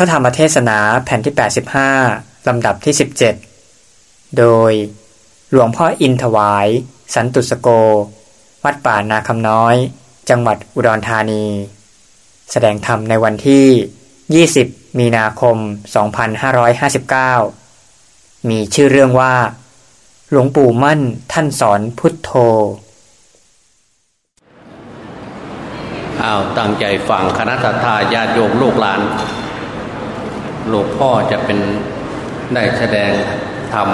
พระธรรมเทศนาแผ่นที่ 85 ลำดับที่ 17 โดยหลวงพ่ออินถวาย สันตุสโก วัดป่านาคำน้อย จังหวัดอุดรธานี แสดงธรรมในวันที่ 20 มีนาคม 2559 มีชื่อเรื่องว่า หลวงปู่มั่นท่านสอนพุทโธอ้าวตั้งใจฟังคณะทาญาติโยมลูกหลาน หลวงพ่อจะเป็นได้แสดงธรรม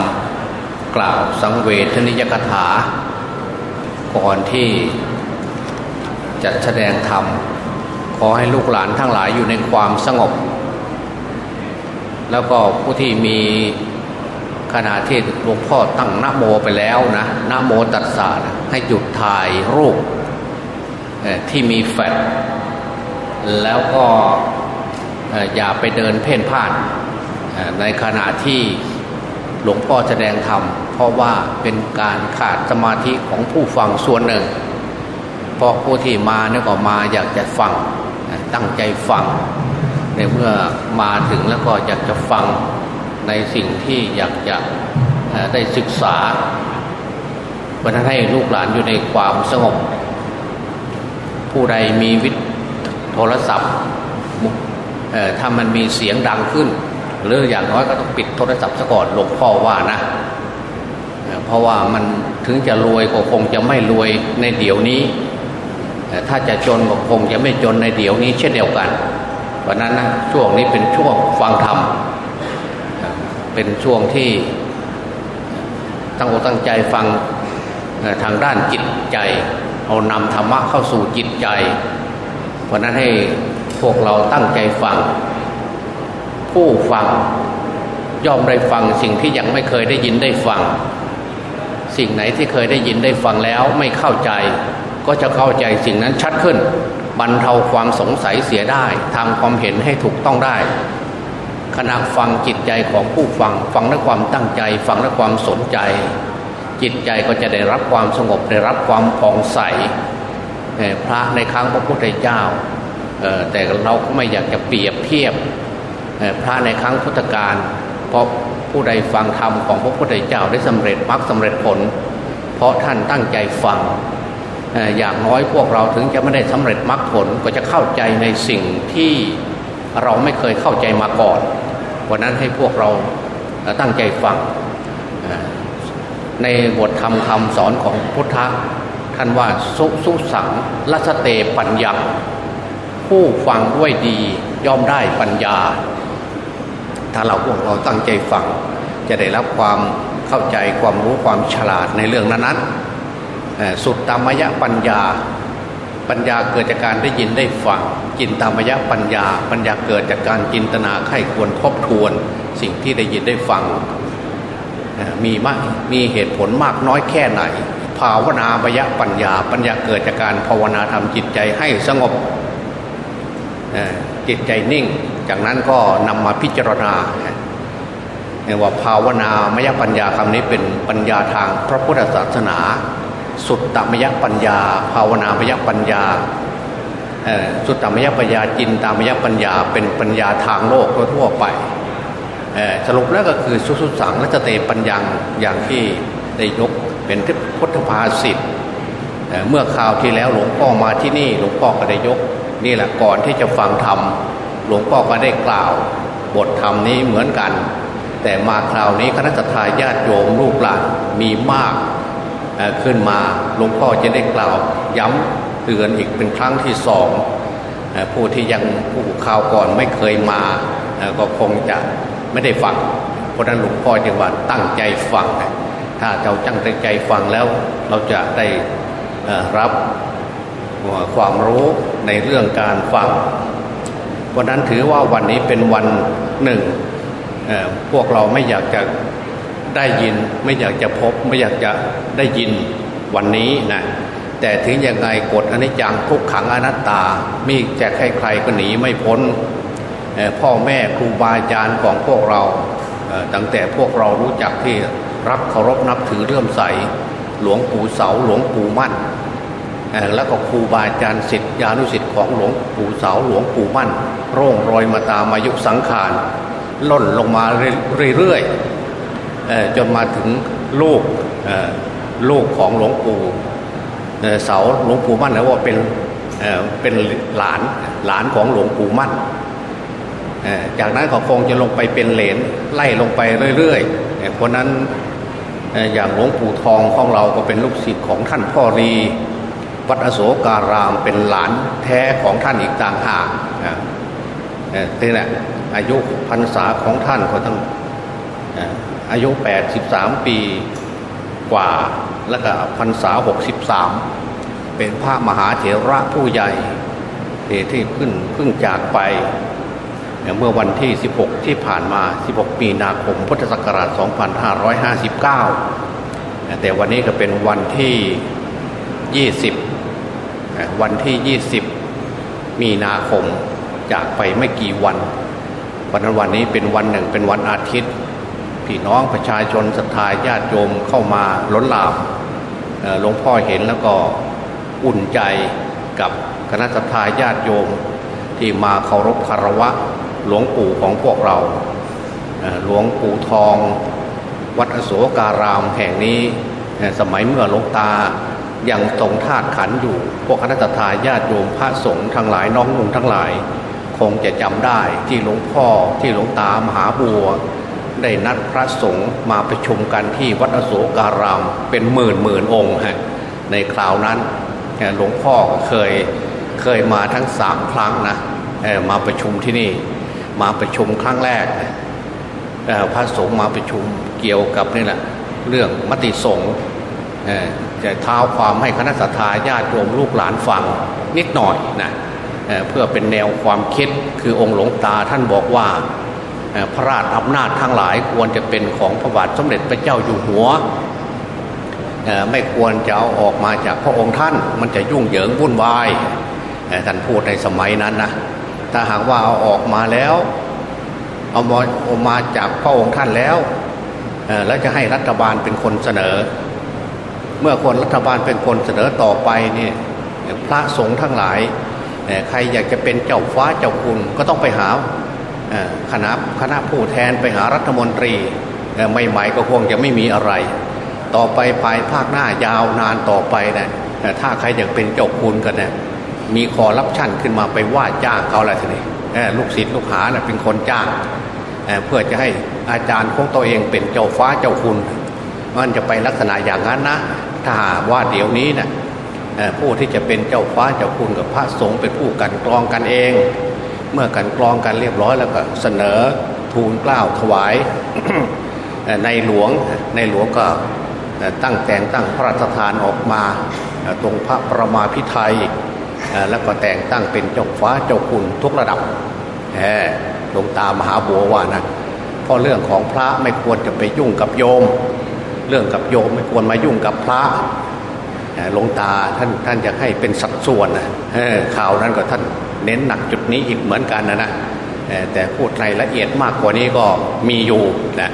กล่าวสังเวทนิยกถา ก่อนที่จะแสดงธรรมขอให้ลูกหลานทั้งหลายอยู่ในความสงบ แล้วก็ผู้ที่มีขณะที่หลวงพ่อตั้งนโมไปแล้วนะนโมตัสสะให้หยุดถ่ายรูปที่มีแฟลแล้วก็ อย่าไปเดินเพ่นพ่านในขณะที่หลวงพ่อแสดงธรรมเพราะว่าเป็นการขาดสมาธิของผู้ฟังส่วนหนึ่งเพราะผู้ที่มาเนี่ยก็มาอยากจะฟังตั้งใจฟังในเมื่อมาถึงแล้วก็อยากจะฟังในสิ่งที่อยากจะได้ศึกษาเพราะนั้นให้ลูกหลานอยู่ในความสงบ ผู้ใดมีวิทโทรศัพท์ ถ้ามันมีเสียงดังขึ้น หรืออย่างน้อยก็ต้องปิดโทรศัพท์ซะก่อนหลวงพ่อว่านะเพราะว่ามันถึงจะรวยก็คงจะไม่รวยในเดี๋ยวนี้ ถ้าจะจนก็คงจะไม่จนในเดี๋ยวนี้ เช่นเดียวกัน เพราะนั้นนะช่วงนี้เป็นช่วงฟังธรรมเป็นช่วงที่ตั้งอกตั้งใจฟังทางด้านจิตใจ เอานำธรรมะเข้าสู่จิตใจ เพราะนั้นให้ พวกเราตั้งใจฟัง ผู้ฟังย่อมได้ฟังสิ่งที่ยังไม่เคยได้ยินได้ฟัง สิ่งไหนที่เคยได้ยินได้ฟังแล้วไม่เข้าใจ ก็จะเข้าใจสิ่งนั้นชัดขึ้น บรรเทาความสงสัยเสียได้ทำความเห็นให้ถูกต้องได้ขณะฟังจิตใจของผู้ฟังฟังด้วยความตั้งใจ ฟังด้วยความสนใจ จิตใจก็จะได้รับความสงบได้รับความผ่องใสพระในครั้งพระพุทธเจ้า แต่เราก็ไม่อยากจะเปรียบเทียบพระในครั้งพุทธกาลเพราะผู้ใดฟังธรรมของพระพุทธเจ้าได้สำเร็จมรรคสาเร็จผล เพราะท่านตั้งใจฟังอย่างน้อยพวกเราถึงจะไม่ได้สำเร็จมรรคผลก็จะเข้าใจในสิ่งที่เราไม่เคยเข้าใจมาก่อนวันนั้นให้พวกเราตั้งใจฟังในบทธรรมคำสอนของพุทธะท่านว่าสุสุสังลัสเตปัญญา ผู้ฟังด้วยดีย่อมได้ปัญญา ถ้าเราพวกเราตั้งใจฟัง จะได้รับความเข้าใจความรู้ความฉลาดในเรื่องนั้นๆสุดตามยะปัญญา ปัญญาเกิดจากการได้ยินได้ฟังจินตามยะปัญญา ปัญญาเกิดจากการจินตนาไข้ควรทบทวน สิ่งที่ได้ยินได้ฟังมีมากมีเหตุผลมากน้อยแค่ไหน ภาวนามยะปัญญา ปัญญาเกิดจากการภาวนาทำจิตใจให้สงบ จิตใจนิ่ง จากนั้นก็นำมาพิจารณาว่าภาวนามยปัญญาคำนี้เป็นปัญญาทางพระพุทธศาสนา สุตตมยปัญญา ภาวนามยปัญญาสุตตมยปัญญาจินตามยปัญญา เป็นปัญญาทางโลกทั่วไปสรุปแล้วก็คือสุสุสังและจะเตปัญญาอย่างที่ได้ยกเป็นทพุทธภาษิตเมื่อข่าวที่แล้วหลวงพ่อมาที่นี่หลวงพ่อก็ได้ยก นี่แหละก่อนที่จะฟังธรรมหลวงพ่อก็ได้กล่าว บทธรรมนี้เหมือนกัน แต่มาคราวนี้คณะทาญาติโยมลูกหลานมีมากขึ้นมาหลวงพ่อจะได้กล่าว ย้ำเตือนอีกเป็นครั้งที่สองผู้ที่ยังผู้ข่าวก่อนไม่เคยมาก็คงจะไม่ได้ฟังเพราะนั้นหลวงพ่อจึงว่าตั้งใจฟังถ้าเราตั้งใจฟังแล้วเราจะได้รับ ความรู้ในเรื่องการฟังวันนั้นถือว่าวันนี้เป็นวันหนึ่งพวกเราไม่อยากจะได้ยิน ไม่อยากจะพบ ไม่อยากจะได้ยินวันนี้นะแต่ถึงยังไงกฎอนิจจังทุกขังอนัตตามีจะใครๆก็หนีไม่พ้นพ่อแม่ครูบาอาจารย์ของพวกเราตั้งแต่พวกเรารู้จักที่รักเคารพนับถือเรื่อมใส หลวงปู่เสาหลวงปู่มั่น แล้วก็ครูบาอาจารย์สิทธิานุสิทธิ์ของหลวงปู่เสาหลวงปู่มั่น ร่งรอยมาตามอายุสังขารล่นลงมาเรื่อยๆจนมาถึงลูกลูกของหลวงปู่เสาหลวงปู่มั่นแล้วว่าเป็นเป็นหลานหลานของหลวงปู่มั่นจากนั้นก็คงจะลงไปเป็นเหลนไล่ลงไปเรื่อยๆเพราะนั้นอย่างหลวงปู่ทองของเราก็เป็นลูกศิษย์ของท่านพ่อรี วัดอโศการามเป็นหลานแท้ของท่านอีกต่างหากนี่แหละอายุพรรษาของท่านก็ตั้งอายุ 83 ปีกว่าแล้วก็พรรษา 63 เป็นพระมหาเถระผู้ใหญ่ที่ขึ้นเพิ่งจากไป เมื่อวันที่ 16 ที่ผ่านมา 16มีนาคม พุทธศักราช 2559 แต่วันนี้ก็เป็นวันที่ 20 วันที่ 20 มีนาคมจากไปไม่กี่วัน วันนั้นวันนี้เป็นวันหนึ่งเป็นวันอาทิตย์พี่น้องประชาชนศรัทธาญาติโยมเข้ามาล้นหลามหลวงพ่อเห็นแล้วก็อุ่นใจกับคณะศรัทธาญาติโยมที่มาเคารพคารวะหลวงปู่ของพวกเราหลวงปู่ทอง วัดอโศการามแห่งนี้สมัยเมื่อหลวงตา ยังทรงธาตุขันอยู่ พวกคณะทาญาติโยมพระสงฆ์ทั้งหลายน้องนุ่งทั้งหลาย คงจะจำได้ที่หลวงพ่อที่หลวงตามหาบัว ได้นัดพระสงฆ์มาประชุมกันที่วัดอโศการามเป็นหมื่นหมื่นองค์ฮะในคราวนั้นหลวงพ่อเคยเคยมาทั้งสามครั้งนะมาประชุมที่นี่ มาประชุมครั้งแรกพระสงฆ์มาประชุมเกี่ยวกับนี่แหละเรื่องมติสงฆ์ จะเท้าความให้คณะสัตยาญาติโยมลูกหลานฟังนิดหน่อยนะเเพื่อเป็นแนวความคิดคือองค์หลวงตาท่านบอกว่าพระราชอำนาจทั้งหลายควรจะเป็นของพระบาทสมเด็จพระเจ้าอยู่หัวไม่ควรจะเอาออกมาจากพระองค์ท่านมันจะยุ่งเหยิงวุ่นวายท่านพูดในสมัยนั้นนะถ้าหากว่าเอาออกมาแล้วเอามาเอามาจากพระองค์ท่านแล้วแล้วจะให้รัฐบาลเป็นคนเสนอ เมื่อคนรัฐบาลเป็นคนเสนอต่อไปนี่พระสงฆ์ทั้งหลายใครอยากจะเป็นเจ้าฟ้าเจ้าคุณก็ต้องไปหาคณะคณะผู้แทนไปหารัฐมนตรีใหม่ๆก็คงจะไม่มีอะไร ต่อไปภายภาคหน้ายาวนานต่อไปนะี่ถ้าใครอยากเป็นเจ้าคุณกันนี่ยมีคอรับชั่นขึ้นมาไปว่าจ้างเขาอะไรทีนี้ลูกศิษย์ลูกหานะเป็นคนจ้างเเพื่อจะให้อาจารย์ของตัวเองเป็นเจ้าฟ้าเจ้าคุณมันจะไปลักษณะอย่างนั้นนะ ถ้าหาว่าเดี๋ยวนี้เนะ่ยผู้ที่จะเป็นเจ้าฟ้าเจ้าคุณกับพระสงฆ์เป็นผู้กันกรองกันเอง เมื่อกันกรองกันเรียบร้อยแล้วก็เสนอทูลกล้าวถวายในหลวงในหลวงก็ตั้งแต่งตั้งพระราชทานออกมาตรงพระประมาพิไทยแล้วก็แต่งตั้งเป็นเจ้าฟ้าเจ้าคุณทุกระดับหลวงตามหาบัวว่านะเพราะเรื่องของพระไม่ควรจะไปยุ่งกับโยม เรื่องกับโยมไม่ควรมายุ่งกับพระหลวงตาท่านท่านจะให้เป็นสัดส่วนนะข่าวนั้นก็ท่านเน้นหนักจุดนี้อีกเหมือนกันนะนะแต่พูดรายละเอียดมากกว่านี้ก็มีอยู่นะ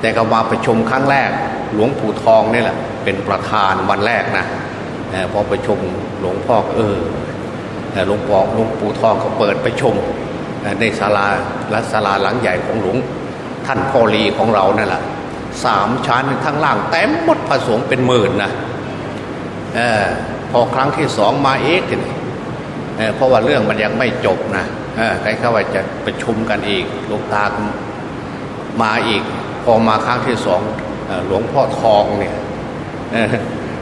แต่ก็มาประชุมครั้งแรก หลวงปู่ทองนี่แหละเป็นประธานวันแรกนะพอประชุมหลวงพ่อเออหลวงพ่อหลวงปู่ทองเขาเปิดประชุมในศาลาและศาลาหลังใหญ่ของหลวงท่านพ่อรีของเรานั่นแหละ สามชั้นทั้งล่างเต็มหมดผสมเป็นหมื่นนะอพอครั้งที่สองมาเอกนี่เพราะว่าเรื่องมันยังไม่จบนะใครเข้าว่าจะประชุมกันอีกหลวงตามาอีก พอมาครั้งที่สองหลวงพ่อทองเนี่ย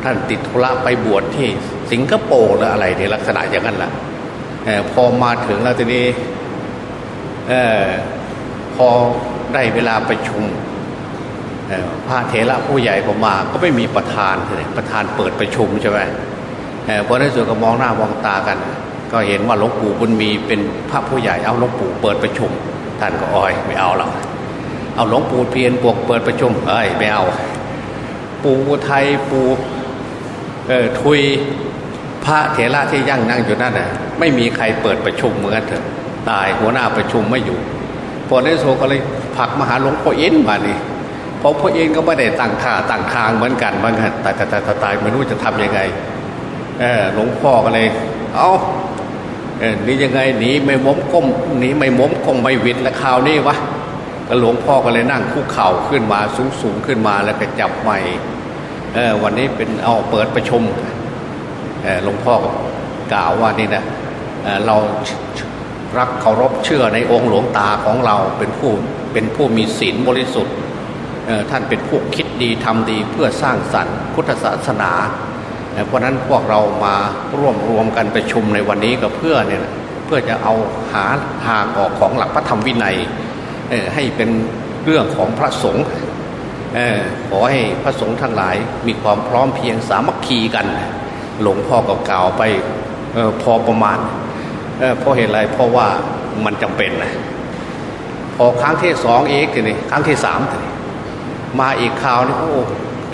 ท่านติดธุระไปบวชที่สิงคโปร์หรืออะไรในลักษณะอย่างนั้นแหละพอมาถึงแล้วทีนี้พอได้เวลาประชุม พระเถระผู้ใหญ่ผมมาก็ไม่มีประธานเลยประธานเปิดประชุมใช่ไหมพอในส่วนก็มองหน้ามองตากัน ก็เห็นว่าหลวงปู่บุญมีเป็นพระผู้ใหญ่เอาหลวงปู่เปิดประชุม ท่านก็อ้อยไม่เอาหรอกเอาหลวงปู่เพียนบวกเปิดประชุมเอ้ยไม่เอา ปู่ไทยปู่เออทุยพระเถระที่ยั่งนั่งอยู่นั่นน่ะไม่มีใครเปิดประชุมเหมือนกันเถอะตายหัวหน้าประชุมไม่อยู่พอในโซก็เลยผักมหาหลวงพ่อเอ็นมานี่ เพราะพ่อเอ็นก็ไม่ได้ตั้งท่าตั้งทางเหมือนกันบางกันต่แต่แต่ตายไม่รู้จะทํำยังไงหลวงพ่อก็เลย เอาเออนี่ยังไงหนีไม่ม้มก้มหนีไม่ม้มก้มไม่วิดแล้วคราวนี้วะก็หลวงพ่อก็เลยนั่งคุกเข่าขึ้นมาสูงสูงขึ้นมาแล้วก็จับใหม่เออวันนี้เป็นเอาเปิดประชุมเออหลวงพ่อก็กล่าวว่านี่นะเเรารักเคารพเชื่อในองค์หลวงตาของเราเป็นผู้เป็นผู้มีศีลบริสุทธิ์ ท่านเป็นผู้คิดดีทำดีเพื่อสร้างสรรค์พุทธศาสนา เพราะนั้นพวกเรามาร่วมรวมกันประชุมในวันนี้ก็เพื่อเนี่ยเพื่อจะเอาหาทางออกของหลักพระธรรมวินัยให้เป็นเรื่องของพระสงฆ์ขอให้พระสงฆ์ทั้งหลายมีความพร้อมเพียงสามัคคีกัน หลวงพ่อก็กล่าวไปออพอประมาณเพราะเหตุไรเพราะว่ามันจำเป็นนะพอครั้งที่สองเอกทีนี้ครั้งที่สามทีนี้ มาอีกคราวนี่โอ้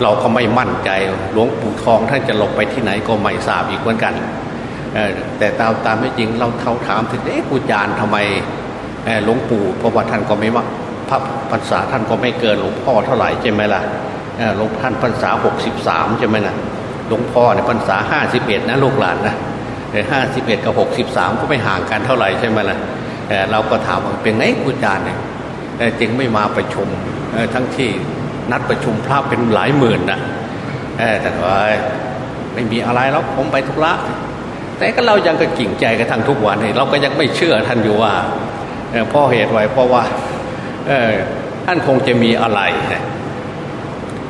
เราก็ไม่มั่นใจหลวงปู่ทองท่านจะหลงไปที่ไหนก็ไม่ทราบอีกเหมือนกันแต่ตามตามไม่จริงเราเท่าถามถึงเอ๊ะกูจานทำไมหลวงปู่เพราะว่าท่านก็ไม่ว่าพระพรรษาท่านก็ไม่เกินหลวงพ่อเท่าไหร่ใช่ไหมล่ะหลวงท่านพรรษาหกสิบสามใช่ไหมล่ะหลวงพ่อในพรรษาห้าสิบเอ็ดนะลูกหลานนะห้าสิบเอ็ดกับหกสิบสามก็ไม่ห่างกันเท่าไหร่ใช่ไหมล่ะเราก็ถามว่าเป็นไงกูจานเนี่ยจึงไม่มาประชุมทั้งที่ นัดประชุมพระเป็นหลายหมื่นนะแต่ว่าไม่มีอะไรแล้วผมไปทุกละแต่ก็เรายังก็กิ่งใจกันทั้งทุกวันเราก็ยังไม่เชื่อท่านอยู่ว่าพ่อเหตุไว้เพราะว่าท่านคงจะมีอะไร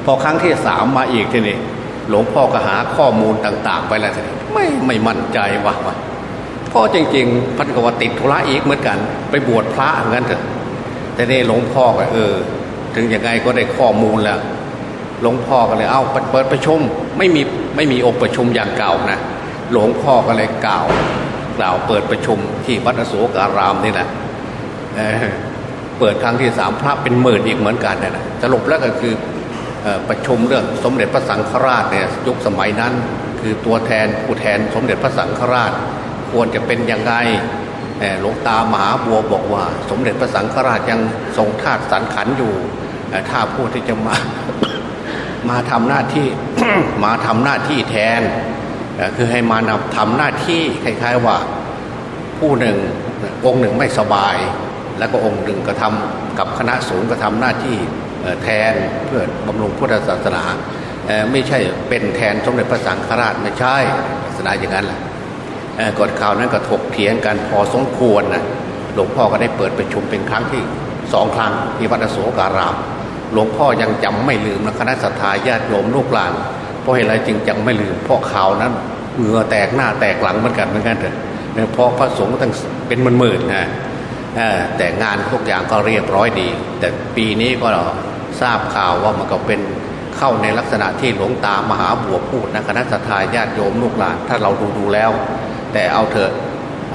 พอครั้งที่สามมาอีกทีนี้หลวงพ่อก็หาข้อมูลต่าง ๆ ไปแล้วทีนี้ไม่ไม่มั่นใจว่าพ่อจริงๆพันกวติดธุระอีกเหมือนกัน ไปบวชพระเหมือนกันเถอะแต่นี่หลวงพ่อก็เออ ถึงยังไงก็ได้ข้อมูลแล้วหลวงพ่อก็เลยเอาเปิดประชุมไม่มีไม่มีองค์ประชุมอย่างเก่านะหลวงพ่อก็เลยกล่าวกล่าวเปิดประชุมที่วัดอโศการามนี่แหละเเปิดครั้งที่สามพระเป็นหมื่นอีกเหมือนกันนะสรุปแล้วก็คือประชุมเรื่องสมเด็จพระสังฆราชเนี่ยยุคสมัยนั้น คือตัวแทนผู้แทนสมเด็จพระสังฆราช ควรจะเป็นยังไงหลวงตามหาบัวบอกว่า สมเด็จพระสังฆราชยังทรงธาตุสันขันอยู่ ถ้าผู้ที่จะมามาทำหน้าที่มาทำหน้าที่แทน คือให้มานำทำหน้าที่คล้ายๆว่าผู้หนึ่งองค์หนึ่งไม่สบาย แล้วก็องค์หนึ่งก็ทำกับคณะสงฆ์ก็ทำหน้าที่แทนเพื่อบำรุงพุทธศาสนาไม่ใช่เป็นแทนสมเด็จพระสังฆราชไม่ใช่ศาสนาอย่างนั้นแหละกฎข่าวนั้นก็ถกเถียงกันพอสมควรนะหลวงพ่อก็ได้เปิดประชุมเป็นครั้งที่สองครั้งที่วัดโสการาม หลวงพ่อยังจำไม่ลืมนะคณะสัตยาญาติโยมลูกหลาน เพราะเหตุไรจึงจำไม่ลืมเพราะข่าวนั้นเหงื่อแตกหน้าแตกหลังเหมือนกันเหมือนกันเถอะเพราะพระสงฆ์ตั้งเป็นหมื่นๆนะแต่งานทุกอย่างก็เรียบร้อยดี แต่ปีนี้ก็ทราบข่าวว่ามันก็เป็นเข้าในลักษณะที่หลวงตามหาบัวพูดนะคณะสัตยาญาติโยมลูกหลาน ถ้าเราดูดูแล้ว แต่เอาเถอะ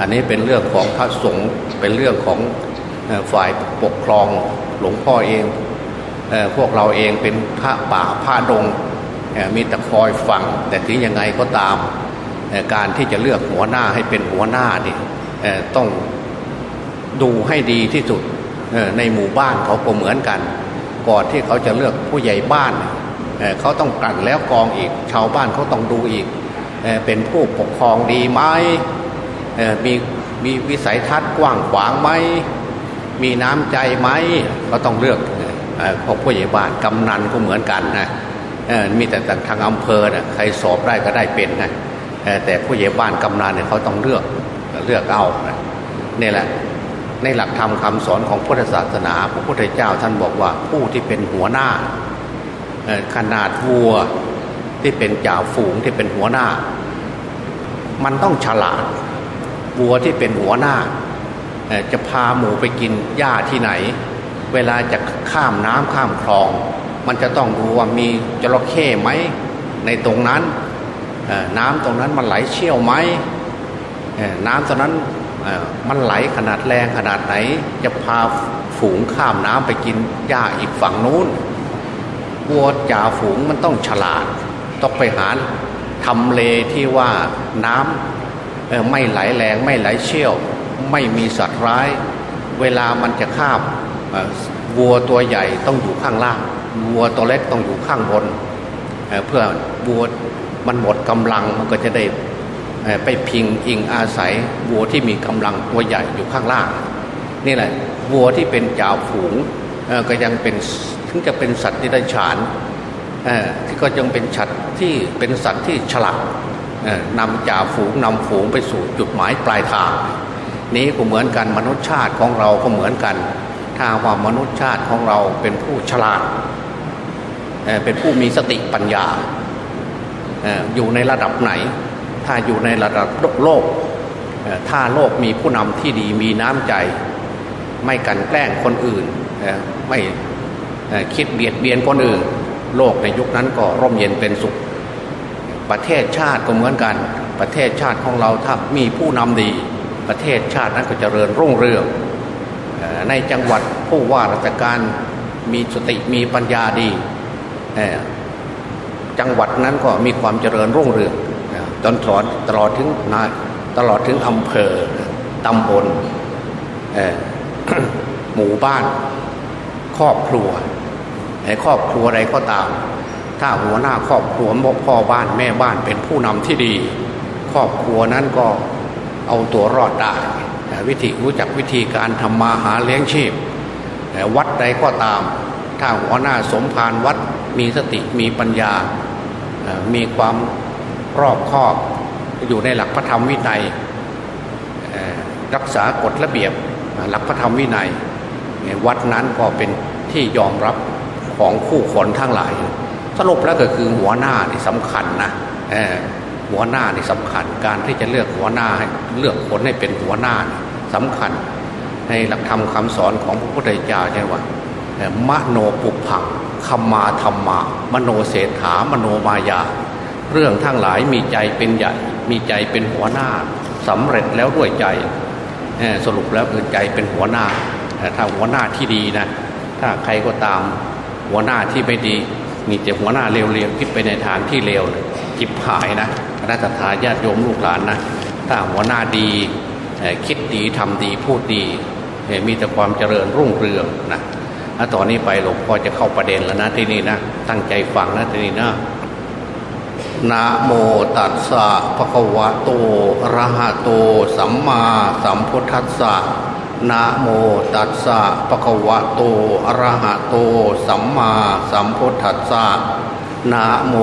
อันนี้เป็นเรื่องของพระสงฆ์เป็นเรื่องของฝ่ายปกครองหลวงพ่อเอง พวกเราเองเป็นพระป่าพระดงมีแต่คอยฟัง แต่ถึงยังไงก็ตามการที่จะเลือกหัวหน้าให้เป็นหัวหน้านี่ต้องดูให้ดีที่สุดในหมู่บ้านเขาก็เหมือนกัน ก่อนที่เขาจะเลือกผู้ใหญ่บ้านเขาต้องกลั่นแล้วกองอีก ชาวบ้านเขาต้องดูอีกเป็นผู้ปกครองดีไหมมีมีวิสัยทัศน์กว้างขวางไหมมีน้ำใจไหมก็ต้องเลือก พอผู้ใหญ่บ้านกำนันก็เหมือนกันนะมีแต่ทางอำเภอนะใครสอบได้ก็ได้เป็นนะแต่ผู้ใหญ่บ้านกำนันเนี่ยเขาต้องเลือกเลือกเอานี่แหละในหลักธรรมคาสอนของพุทธศาสนาพระพุทธเจ้าท่านบอกว่าผู้ที่เป็นหัวหน้าขนาดวัวที่เป็นจ่าฝูงที่เป็นหัวหน้า มันต้องฉลาดวัวที่เป็นหัวหน้า จะพาหมูไปกินหญ้าที่ไหน เวลาจะข้ามน้ำข้ามคลอง มันจะต้องดูว่ามีจระเข้ไหมในตรงนั้นน้ำตรงนั้นมันไหลเชี่ยวไหมน้ำตรงนั้นมันไหลขนาดแรงขนาดไหน จะพาฝูงข้ามน้ำไปกินหญ้าอีกฝั่งนู้นวัวจ่าฝูงมันต้องฉลาด ต้องไปหาทำเลที่ว่าน้ำไม่ไหลแรงไม่ไหลเชี่ยว ไม่มีสัตว์ร้าย เวลามันจะข้าม วัวตัวใหญ่ต้องอยู่ข้างล่าง วัวตัวเล็กต้องอยู่ข้างบนเเพื่อวัวมันหมดกำลังมันก็จะได้ไปพิงอิงอาศัยวัวที่มีกำลังตัวใหญ่อยู่ข้างล่าง นี่แหละวัวที่เป็นจ่าฝูงก็ยังเป็นถึงจะเป็นสัตว์ที่ได้ฉานที่ก็ยังเป็นฉัดที่เป็นสัตว์ที่ฉลาดนำจ่าฝูงนำฝูงไปสู่จุดหมายปลายทาง นี้ก็เหมือนกันมนุษยชาติของเราก็เหมือนกัน ถ้าว่ามนุษยชาติของเราเป็นผู้ฉลาดเป็นผู้มีสติปัญญาอยู่ในระดับไหน ถ้าอยู่ในระดับโลก ถ้าโลกมีผู้นำที่ดีมีน้ำใจ ไม่กันแกล้งคนอื่น ไม่คิดเบียดเบียนคนอื่น โลกในยุคนั้นก็ร่มเย็นเป็นสุข ประเทศชาติก็เหมือนกัน ประเทศชาติของเราถ้ามีผู้นำดี ประเทศชาตินั้นก็จเจริญรุ่งเรือง ในจังหวัดผู้ว่าราชการมีสติมีปัญญาดี จังหวัดนั้นก็มีความเจริญรุ่งเรืองจนตลอดตลอดถึงนาตลอดถึงอำเภอตำบลหมู่บ้าน ครอบครัวในครอบครัวใดก็ตาม ถ้าหัวหน้าครอบครัวพ่อบ้านแม่บ้านเป็นผู้นำที่ดี ครอบครัวนั้นก็เอาตัวรอดได้ วิธีรู้จักวิธีการทำมาหาเลี้ยงชีพ วัดใดก็ตาม ถ้าหัวหน้าสมภารวัดมีสติมีปัญญา มีความรอบคอบอยู่ในหลักพระธรรมวินัยรักษากฎระเบียบหลักพระธรรมวินัย วัดนั้นก็เป็นที่ยอมรับของคู่คนทั้งหลาย สรุปแล้วก็คือหัวหน้านี่สำคัญนะ หัวหน้านี่สำคัญ การที่จะเลือกหัวหน้าให้เลือกคนให้เป็นหัวหน้าสำคัญ ในหลักธรรมคาสอนของพระพุทธเจ้าใช่ว่ามโนปุพังคำมาธรรมะมโนเศรษฐามโนมายา เรื่องทั้งหลายมีใจเป็นใหญ่ มีใจเป็นหัวหน้าสำเร็จแล้วด้วยใจสรุปแล้วคือใจเป็นหัวหน้าถ้าหัวหน้าที่ดีนะ ถ้าใครก็ตามหัวหน้าที่ไม่ดีมีแต่หัวหน้าเร็วๆคิดไปในทางที่เร็วจิบหายนะ ณะทาญาติโยมลูกหลานนะถ้าหัวหน้าดีคิดดีทำดีพูดดีมีแต่ความเจริญรุ่งเรืองนะถ้าตอนนี้ไปหลวงพ่อจะเข้าประเด็นแล้วนะที่นี่นะตั้งใจฟังนะที่นี่นะนะโมตัสสะภะคะวะโตอะระหะโต สัมมาสัมพุทธัสสะนะโมตัสสะภะคะวะโตอะระหะโต สัมมาสัมพุทธัสสะ นะโม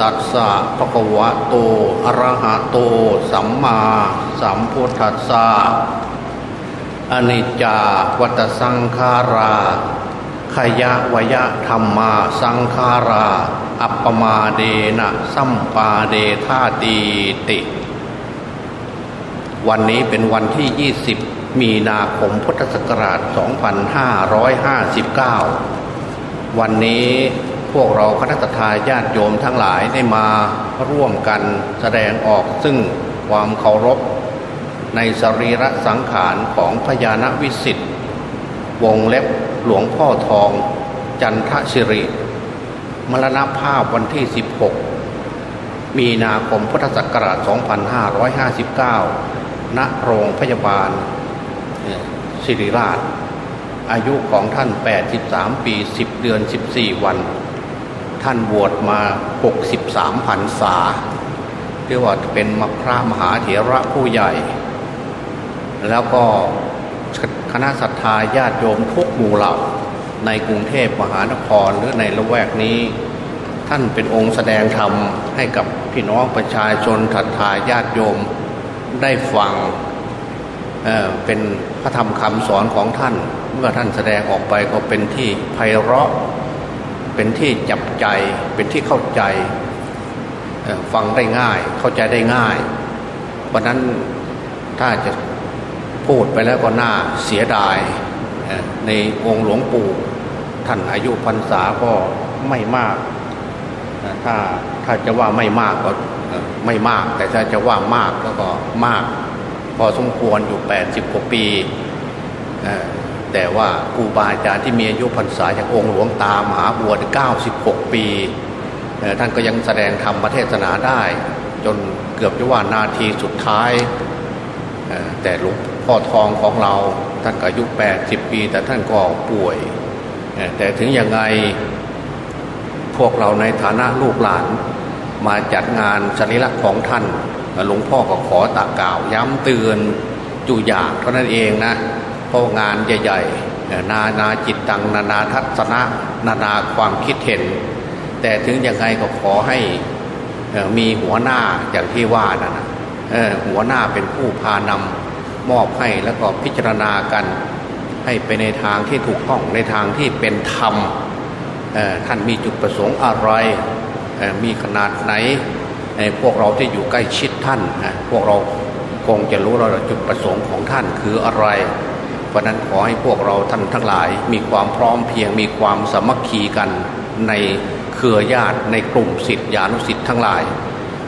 ตัสสะภะคะวะโตอะระหะโต สัมมาสัมพุทธัสสะอนิจจาวัตสังขาราขยะวยะธรรมาสังขารา อัปปมาเดนะสัมปาเดธาตีติ วันนี้เป็นวันที่ 20 มีนาคมพุทธศักราช 2559 วันนี้ พวกเราคณะทาญาติโยมทั้งหลายได้มาร่วมกันแสดงออกซึ่งความเคารพ ในสรีระสังขารของพญาณวิสิทธิ์วงเล็บหลวงพ่อทอง จันทศิริ มรณภาพวันที่ 16 มีนาคมพุทธศักราช 2559 ณ โรงพยาบาลศิริราช อายุของท่าน 83 ปี 10 เดือน 14 วัน ท่านบวชมา 63พรรษาเรียกว่าเป็นมพระมหาเถระผู้ใหญ่ แล้วก็คณะศรัทธาญาติโยมทุกหมู่เหล่า ในกรุงเทพมหานครหรือในละแวกนี้ ท่านเป็นองค์แสดงธรรมให้กับพี่น้องประชาชนศรัทธาญาติโยมได้ฟังเเป็นพระธรรมคำสอนของท่าน เมื่อท่านแสดงออกไปก็เป็นที่ไพเราะ เป็นที่จับใจเป็นที่เข้าใจฟังได้ง่ายเข้าใจได้ง่ายวันนั้นถ้าจะพูดไปแล้วก็น่าเสียดาย ในองค์หลวงปู่ท่านอายุพรรษาก็ไม่มาก ถ้าถ้าจะว่าไม่มากก็ไม่มาก แต่ถ้าจะว่ามากแล้วก็มาก พอสมควรอยู่แปดสิบกว่าปี แต่ว่าครูบาอาจารย์ที่มีอายุพรรษาอย่างองค์หลวงตามหาบัวเก้าสิบหกปี ท่านก็ยังแสดงธรรมประเทศนาได้ จนเกือบจะว่านาทีสุดท้าย แต่หลวงพ่อทองของเราท่านก็อายุแปดสิบปี แต่ท่านก็ป่วย แต่ถึงยังไงพวกเราในฐานะลูกหลานมาจัดงานสรีระของท่านหลวงพ่อก็ขอตากล่าวย้ำเตือนอยู่อย่างเท่านั้นเองนะ ราะงานใหญ่ๆ นานาจิตตังนานาทัศนะนานาความคิดเห็น แต่ถึงยังไงก็ขอให้มีหัวหน้าอย่างที่ว่านะนะหัวหน้าเป็นผู้พานำมอบให้แล้วก็พิจารณากัน ให้ไปในทางที่ถูกต้องในทางที่เป็นธรรมท่านมีจุดประสงค์อะไร มีขนาดไหน พวกเราที่อยู่ใกล้ชิดท่าน พวกเราคงจะรู้เราจุดประสงค์ของท่านคืออะไร เพราะนั้นขอให้พวกเราท่านทั้งหลายมีความพร้อมเพียงมีความสามัคคีกันในเครือญาติในกลุ่มสิทธิานุสิทธิ์ทั้งหลาย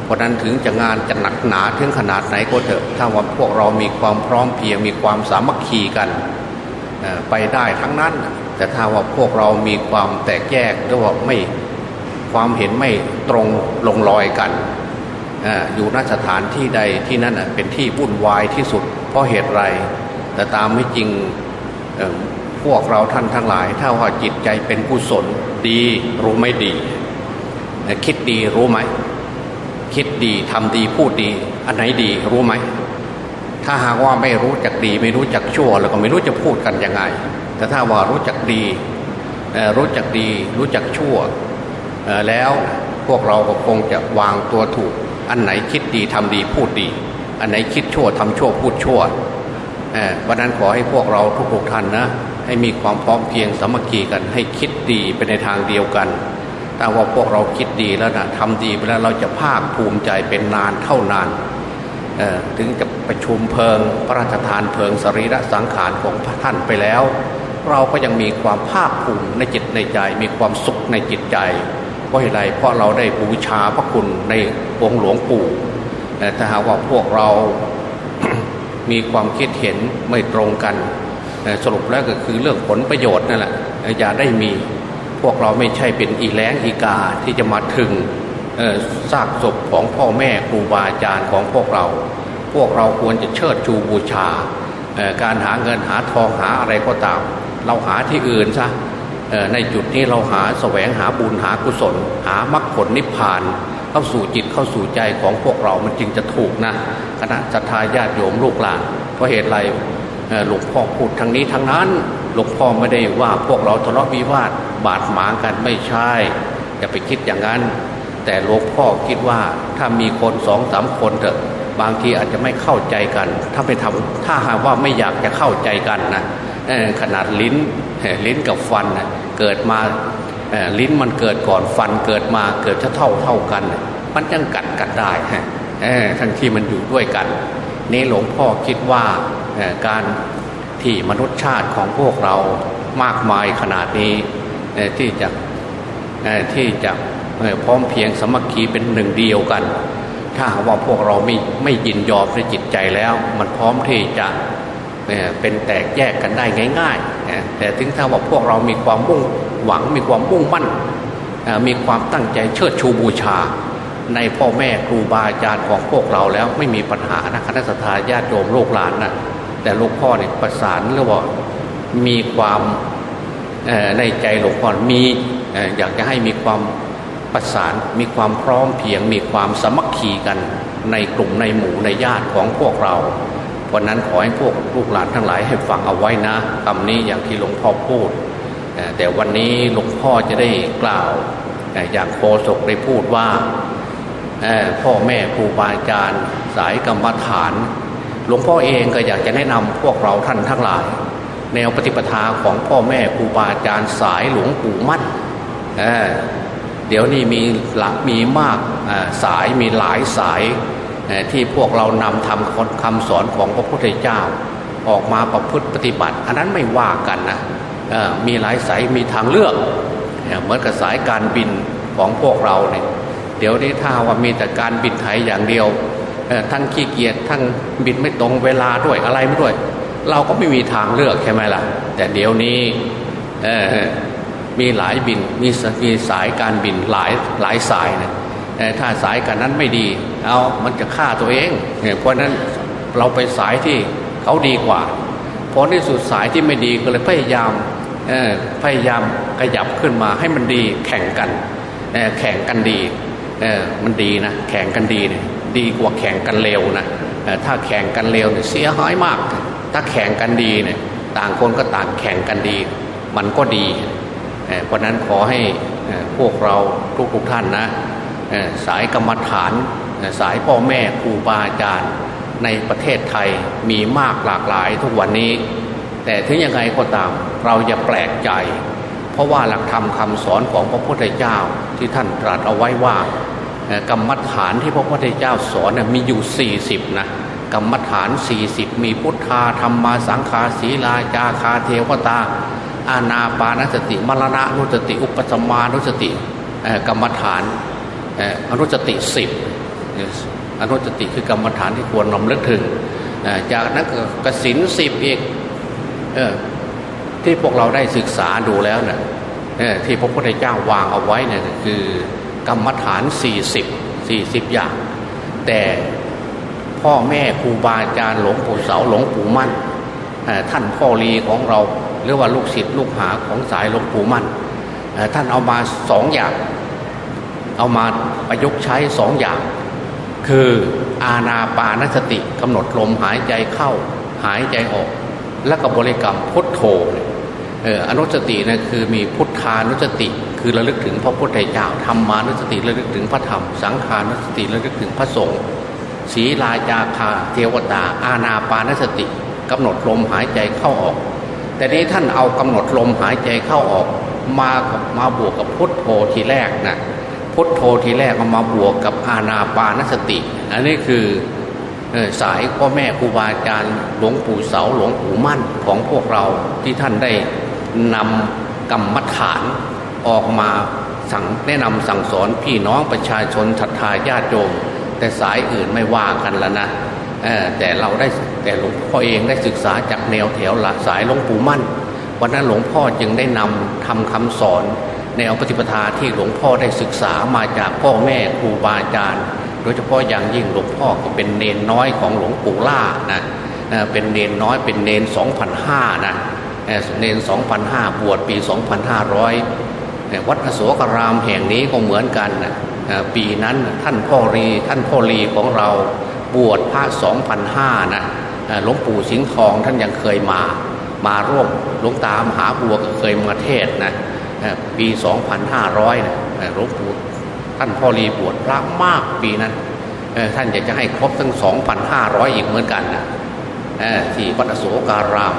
เพราะนั้นถึงจะงานจะหนักหนาถึงขนาดไหนก็เถอะถ้าว่าพวกเรามีความพร้อมเพียงมีความสามัคคีกันไปได้ทั้งนั้น แต่ถ้าว่าพวกเรามีความแตกแยกหรือว่าไม่ความเห็นไม่ตรงลงรอยกันอยู่ณสถานที่ใดที่นั่นเป็นที่วุ่นวายที่สุด เพราะเหตุไร แต่ตามไม่จริงพวกเราท่านทั้งหลาย ถ้าว่าจิตใจเป็นกุศลดีรู้ไม่ดี คิดดีรู้ไหม คิดดีทำดีพูดดี อันไหนดีรู้ไหม ถ้าหากว่าไม่รู้จักดี ไม่รู้จักชั่ว แล้วก็ไม่รู้จะพูดกันยังไง แต่ถ้าว่ารู้จักดีรู้จักดีรู้จักชั่วแล้วพวกเราก็คงจะวางตัวถูก อันไหนคิดดีทำดีพูดดี อันไหนคิดชั่วทำชั่วพูดชั่ว วันนั้นขอให้พวกเราทุกๆท่านนะให้มีความพร้อมเพียงสามัคคีกัน ให้คิดดีไปในทางเดียวกันถ้าว่าพวกเราคิดดีแล้วนะทำดีไปแล้วเราจะภาคภูมิใจเป็นนานเท่านานถึงจะประชุมเพลิงพระราชทานเพลิงสรีระสังขารของพระท่านไปแล้ว เราก็ยังมีความภาคภูมิในจิตในใจ มีความสุขในจิตใจเพราะอะไรเพราะเราได้บูชาพระคุณในองค์หลวงปู่แต่ถ้าหากว่าพวกเรา มีความคิดเห็นไม่ตรงกัน สรุปแล้วก็คือเรื่องผลประโยชน์นั่นแหละอย่าได้มีพวกเราไม่ใช่เป็นอีแล้งอีกาที่จะมาถึงซากศพของพ่อแม่ครูบาอาจารย์ของพวกเรา พวกเราควรจะเชิดชูบูชา การหาเงินหาทองหาอะไรก็ตาม เราหาที่อื่นซะในจุดนี้เราหาแสวงหาบุญหากุศล หามรรคผลนิพพาน เข้าสู่จิตเข้าสู่ใจของพวกเรามันจึงจะถูกนะคณะจัตตาญาติโยมลูกหลานเพราะเหตุไรหลวงพ่อพูดทางนี้ทางนั้นหลวงพ่อไม่ได้ว่าพวกเราทะเลาะวิวาทบาดหมางกันไม่ใช่อย่าไปคิดอย่างนั้น แต่หลวงพ่อคิดว่าถ้ามีคนสองสามคนเถอะบางทีอาจจะไม่เข้าใจกัน ถ้าไปทำถ้าหากว่าไม่อยากจะเข้าใจกันนะขนาดลิ้นลิ้นกับฟันเกิดมา ลิ้นมันเกิดก่อนฟันเกิดมาเกิดจะเท่าเท่ากัน มันยังกัดกันได้ทั้งที่มันอยู่ด้วยกัน นี่หลวงพ่อคิดว่าการที่มนุษยชาติของพวกเรามากมายขนาดนี้ที่จะที่จะพร้อมเพียงสมัคคีเป็นหนึ่งเดียวกัน ถ้าว่าพวกเราไม่ไม่ยินยอมในจิตใจแล้ว มันพร้อมที่จะเป็นแตกแยกกันได้ง่ายๆ แต่ถึงถ้าว่าพวกเรามีความมุ่งหวังมีความมุ่งมั่นมีความตั้งใจเชิดชูบูชา ในพ่อแม่ครูบาอาจารย์ของพวกเราแล้วไม่มีปัญหานะคณะสัตยาญาติโยมโลกหลานนะแต่ลูกพ่อเนี่ยประสานเรียกว่ามีความในใจหลวงพ่อมีอยากจะให้มีความประสานมีความพร้อมเพียงมีความสมัคคีกันในกลุ่มในหมู่ในญาติของพวกเรา เพราะนั้นขอให้พวกลูกหลานทั้งหลายให้ฟังเอาไว้นะคำนี้อย่างที่หลวงพ่อพูด แต่วันนี้หลวงพ่อจะได้กล่าวอย่างโคศกได้พูดว่าพ่อแม่ครูบาอาจารย์สายกรรมฐาน หลวงพ่อเองก็อยากจะแนะนำพวกเราท่านทั้งหลาย แนวปฏิปทาของพ่อแม่ครูบาอาจารย์สายหลวงปู่มั่นเเดี๋ยวนี้มีหลักมีมากสายมีหลายสาย ที่พวกเรานำทำคำสอนของพระพุทธเจ้า ออกมาประพฤติปฏิบัติ อันนั้นไม่ว่ากันนะมีหลายสายมีทางเลือกเหมือนกับสายการบินของพวกเราเนี่ยเดี๋ยวนี้ถ้าว่ามีแต่การบินไทยอย่างเดียวทั้งขี้เกียจทั้งบินไม่ตรงเวลาด้วยอะไรไม่ด้วย เราก็ไม่มีทางเลือกใช่ไหมล่ะ แต่เดี๋ยวนี้มีหลายบินมีมีสายการบินหลายหลายสายเนี่ย ถ้าสายกันนั้นไม่ดี เอามันจะฆ่าตัวเอง เพราะนั้นเราไปสายที่เขาดีกว่าพอที่สุดสายที่ไม่ดีก็เลยพยายามพยายามขยับขึ้นมาให้มันดีแข่งกันแข่งกันดีมันดีนะแข่งกันดีเนี่ยดีกว่าแข่งกันเร็วนะถ้าแข่งกันเร็วเนี่ยเสียหายมาก ถ้าแข่งกันดีเนี่ยต่างคนก็ต่างแข่งกันดี มันก็ดีเพราะนั้นขอให้พวกเราทุกๆท่านนะ สายกรรมฐาน สายพ่อแม่ครูบาอาจารย์ในประเทศไทยมีมากหลากหลายทุกวันนี้ แต่ถึงยังไงก็ตามเราอย่าแปลกใจ เพราะว่าหลักธรรมคำสอนของพระพุทธเจ้าที่ท่านตรัสเอาไว้ว่ากรรมฐานที่พระพุทธเจ้าสอนมีอยู่ 40นะกรรมฐาน 40 มีพุทธาธรรมาสังขาศีลาจาคาเทวตา อาณาปานสติมรณะนุสติ อุปสมานุสติกรรมฐาน อนุสติสิบอนุสติคือกรรมฐานที่ควรนำลึกถึง จากนั้นกสินสิบอีกที่พวกเราได้ศึกษาดูแล้วเนะี่ยที่พระพุทธเจ้าวางเอาไว้เนี่ยคือกรรมฐาน 40 40 อย่าง แต่พ่อแม่ครูบาอาจารย์หลวงปู่เสาหลวงปู่มั่นท่านพ่อรีของเรา หรือว่าลูกศิษย์ลูกหาของสายหลวงปู่มั่นท่านเอามาสองอย่าง เอามาประยุกต์ใช้สองอย่าง คืออาณาปานสติกำหนดลมหายใจเข้าหายใจออก แล้วก็บริกรรมพุทโธอนุสตินะคือมีพุทธานุสติ คือระลึกถึงพระพุทธเจ้าธรรมานุสติระลึกถึงพระธรรม สังขานุสติระลึกถึงพระสงฆ์ศีลาจาคาเทวตา อาณาปานสติกำหนดลมหายใจเข้าออก แต่นี้ท่านเอากำหนดลมหายใจเข้าออก มากับมาบวกกับพุทโธทีแรกน่ะ พุทโธทีแรกมามาบวกกับอาณาปานสติ อันนี้คือสายพ่อแม่ครูบาอาจารย์หลวงปู่เสาหลวงปู่มั่นของพวกเราที่ท่านได้นำกรรมฐานออกมาสั่งแนะนำสั่งสอนพี่น้องประชาชนศรัทธาญาติโยมแต่สายอื่นไม่ว่ากันแล้วนะแต่เราได้แต่หลวงพ่อเองได้ศึกษาจากแนวแถวหลักสายหลวงปู่มั่น วันนั้นหลวงพ่อจึงได้นำทำคำสอน แนวปฏิปทาที่หลวงพ่อได้ศึกษามาจากพ่อแม่ครูบาอาจารย์ โดยเฉพาะอย่างยิ่งหลวงพ่อก็เป็นเนนน้อยของหลวงปู่ล่านะเป็นเนนน้อยเป็นเนน2005นะเนน2005 บวชปี 2500 วัดอโศการามแห่งนี้ก็เหมือนกันนะปีนั้นท่านพ่อรีท่านพ่อรีของเราบวชพระ2005นะหลวงปู่สิงห์ทองท่านยังเคยมา มาร่วมหลวงตามหาบัวก็เคยมาเทศนะ ปี 2500นะหลวงปู่ท่านพ่อรีบวชพระมากปีนั้นท่านอยากจะให้ครบทั้ง 2,500 อีกเหมือนกันนะที่วัดอโศการาม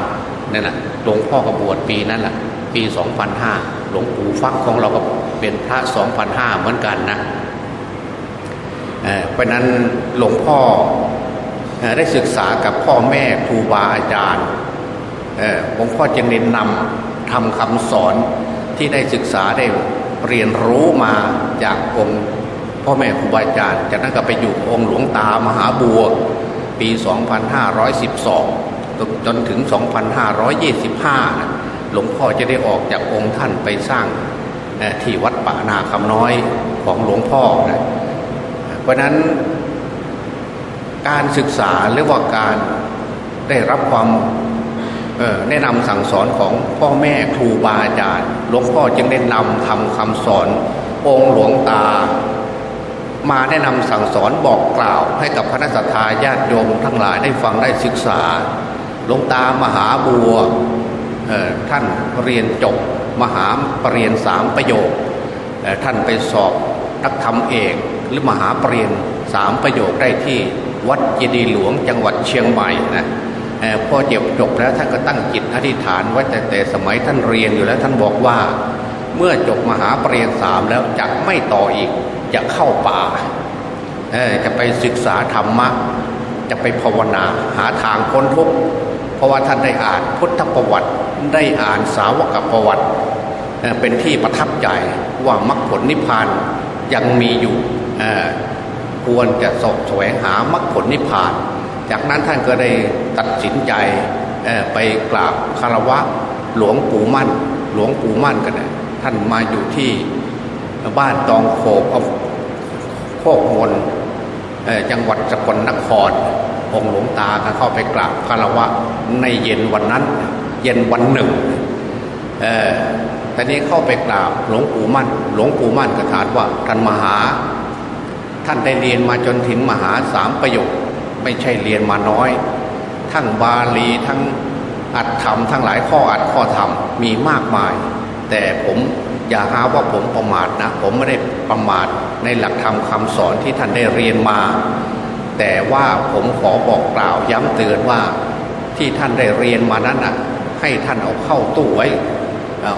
นี่นะหลวงพ่อกบวชปีนั้นแหละปี2005หลวงปู่ฟักของเราก็เป็นพระ 2,500 เหมือนกันนะเพราะนั้นหลวงพ่อได้ศึกษากับพ่อแม่ครูบาอาจารย์หลวงพ่อจะเน้นนำทำคำสอน ที่ได้ศึกษาได้เรียนรู้มาจากองค์พ่อแม่ครูบาอาจารย์ จากนั้นก็ไปอยู่องค์หลวงตามหาบัว ปี 2512 จนถึง 2525 หลวงพ่อจะได้ออกจากองค์ท่านไปสร้างที่วัดป่านาคำน้อยของหลวงพ่อนะเพราะนั้นการศึกษาหรือว่าการได้รับความ แนะนำสั่งสอนของพ่อแม่ครูบาอาจารย์หลวงพ่อจึงได้นำทำคำสอนองค์หลวงตา มาแนะนำสั่งสอนบอกกล่าวให้กับคณะสัตยาญาติโยมทั้งหลายได้ฟังได้ศึกษาหลวงตามหาบัวท่านเรียนจบมหาปรริญญาสามประโยคท่านไปสอบนักธรรมเอกหรือมหาปรริญญาสามประโยคได้ที่วัดเจดีหลวงจังหวัดเชียงใหม่นะ พอเจ็บจบแล้วท่านก็ตั้งจิตอธิษฐานไว้แต่แต่สมัยท่านเรียนอยู่แล้วท่านบอกว่า เมื่อจบมหาปรริญญาสามแล้วจะไม่ต่ออีกจะเข้าป่าจะไปศึกษาธรรมะ จะไปภาวนาหาทางพ้นทุกข์เพราะว่าท่านได้อ่านพุทธประวัติได้อ่านสาวกประวัติเป็นที่ประทับใจว่ามรรคผลนิพพานยังมีอยู่ควรจะสอบแสวงหามรรคผลนิพพาน จากนั้นท่านก็ได้ตัดสินใจไปกราบคารวะหลวงปู่มั่น หลวงปู่มั่นกันท่านมาอยู่ที่บ้านตองโขกโคกมนจังหวัดสกลนครองหลวงตาก็เข้าไปกราบคารวะในเย็นวันนั้น เย็นวันหนึ่งตอนนี้เข้าไปกราบหลวงปู่มั่น หลวงปู่มั่นก็ถามว่าท่านมหา ท่านได้เรียนมาจนถึงมหาสามประโยค ไม่ใช่เรียนมาน้อย ทั้งบาลีทั้งอัดธรรมทั้งหลายข้ออัดข้อธรรมมีมากมาย แต่ผมอย่าหาว่าผมประมาทนะ ผมไม่ได้ประมาทในหลักธรรมคำสอนที่ท่านได้เรียนมา แต่ว่าผมขอบอกกล่าวย้ำเตือนว่าที่ท่านได้เรียนมานั้นอะให้ท่านเอาเข้าตู้ไว้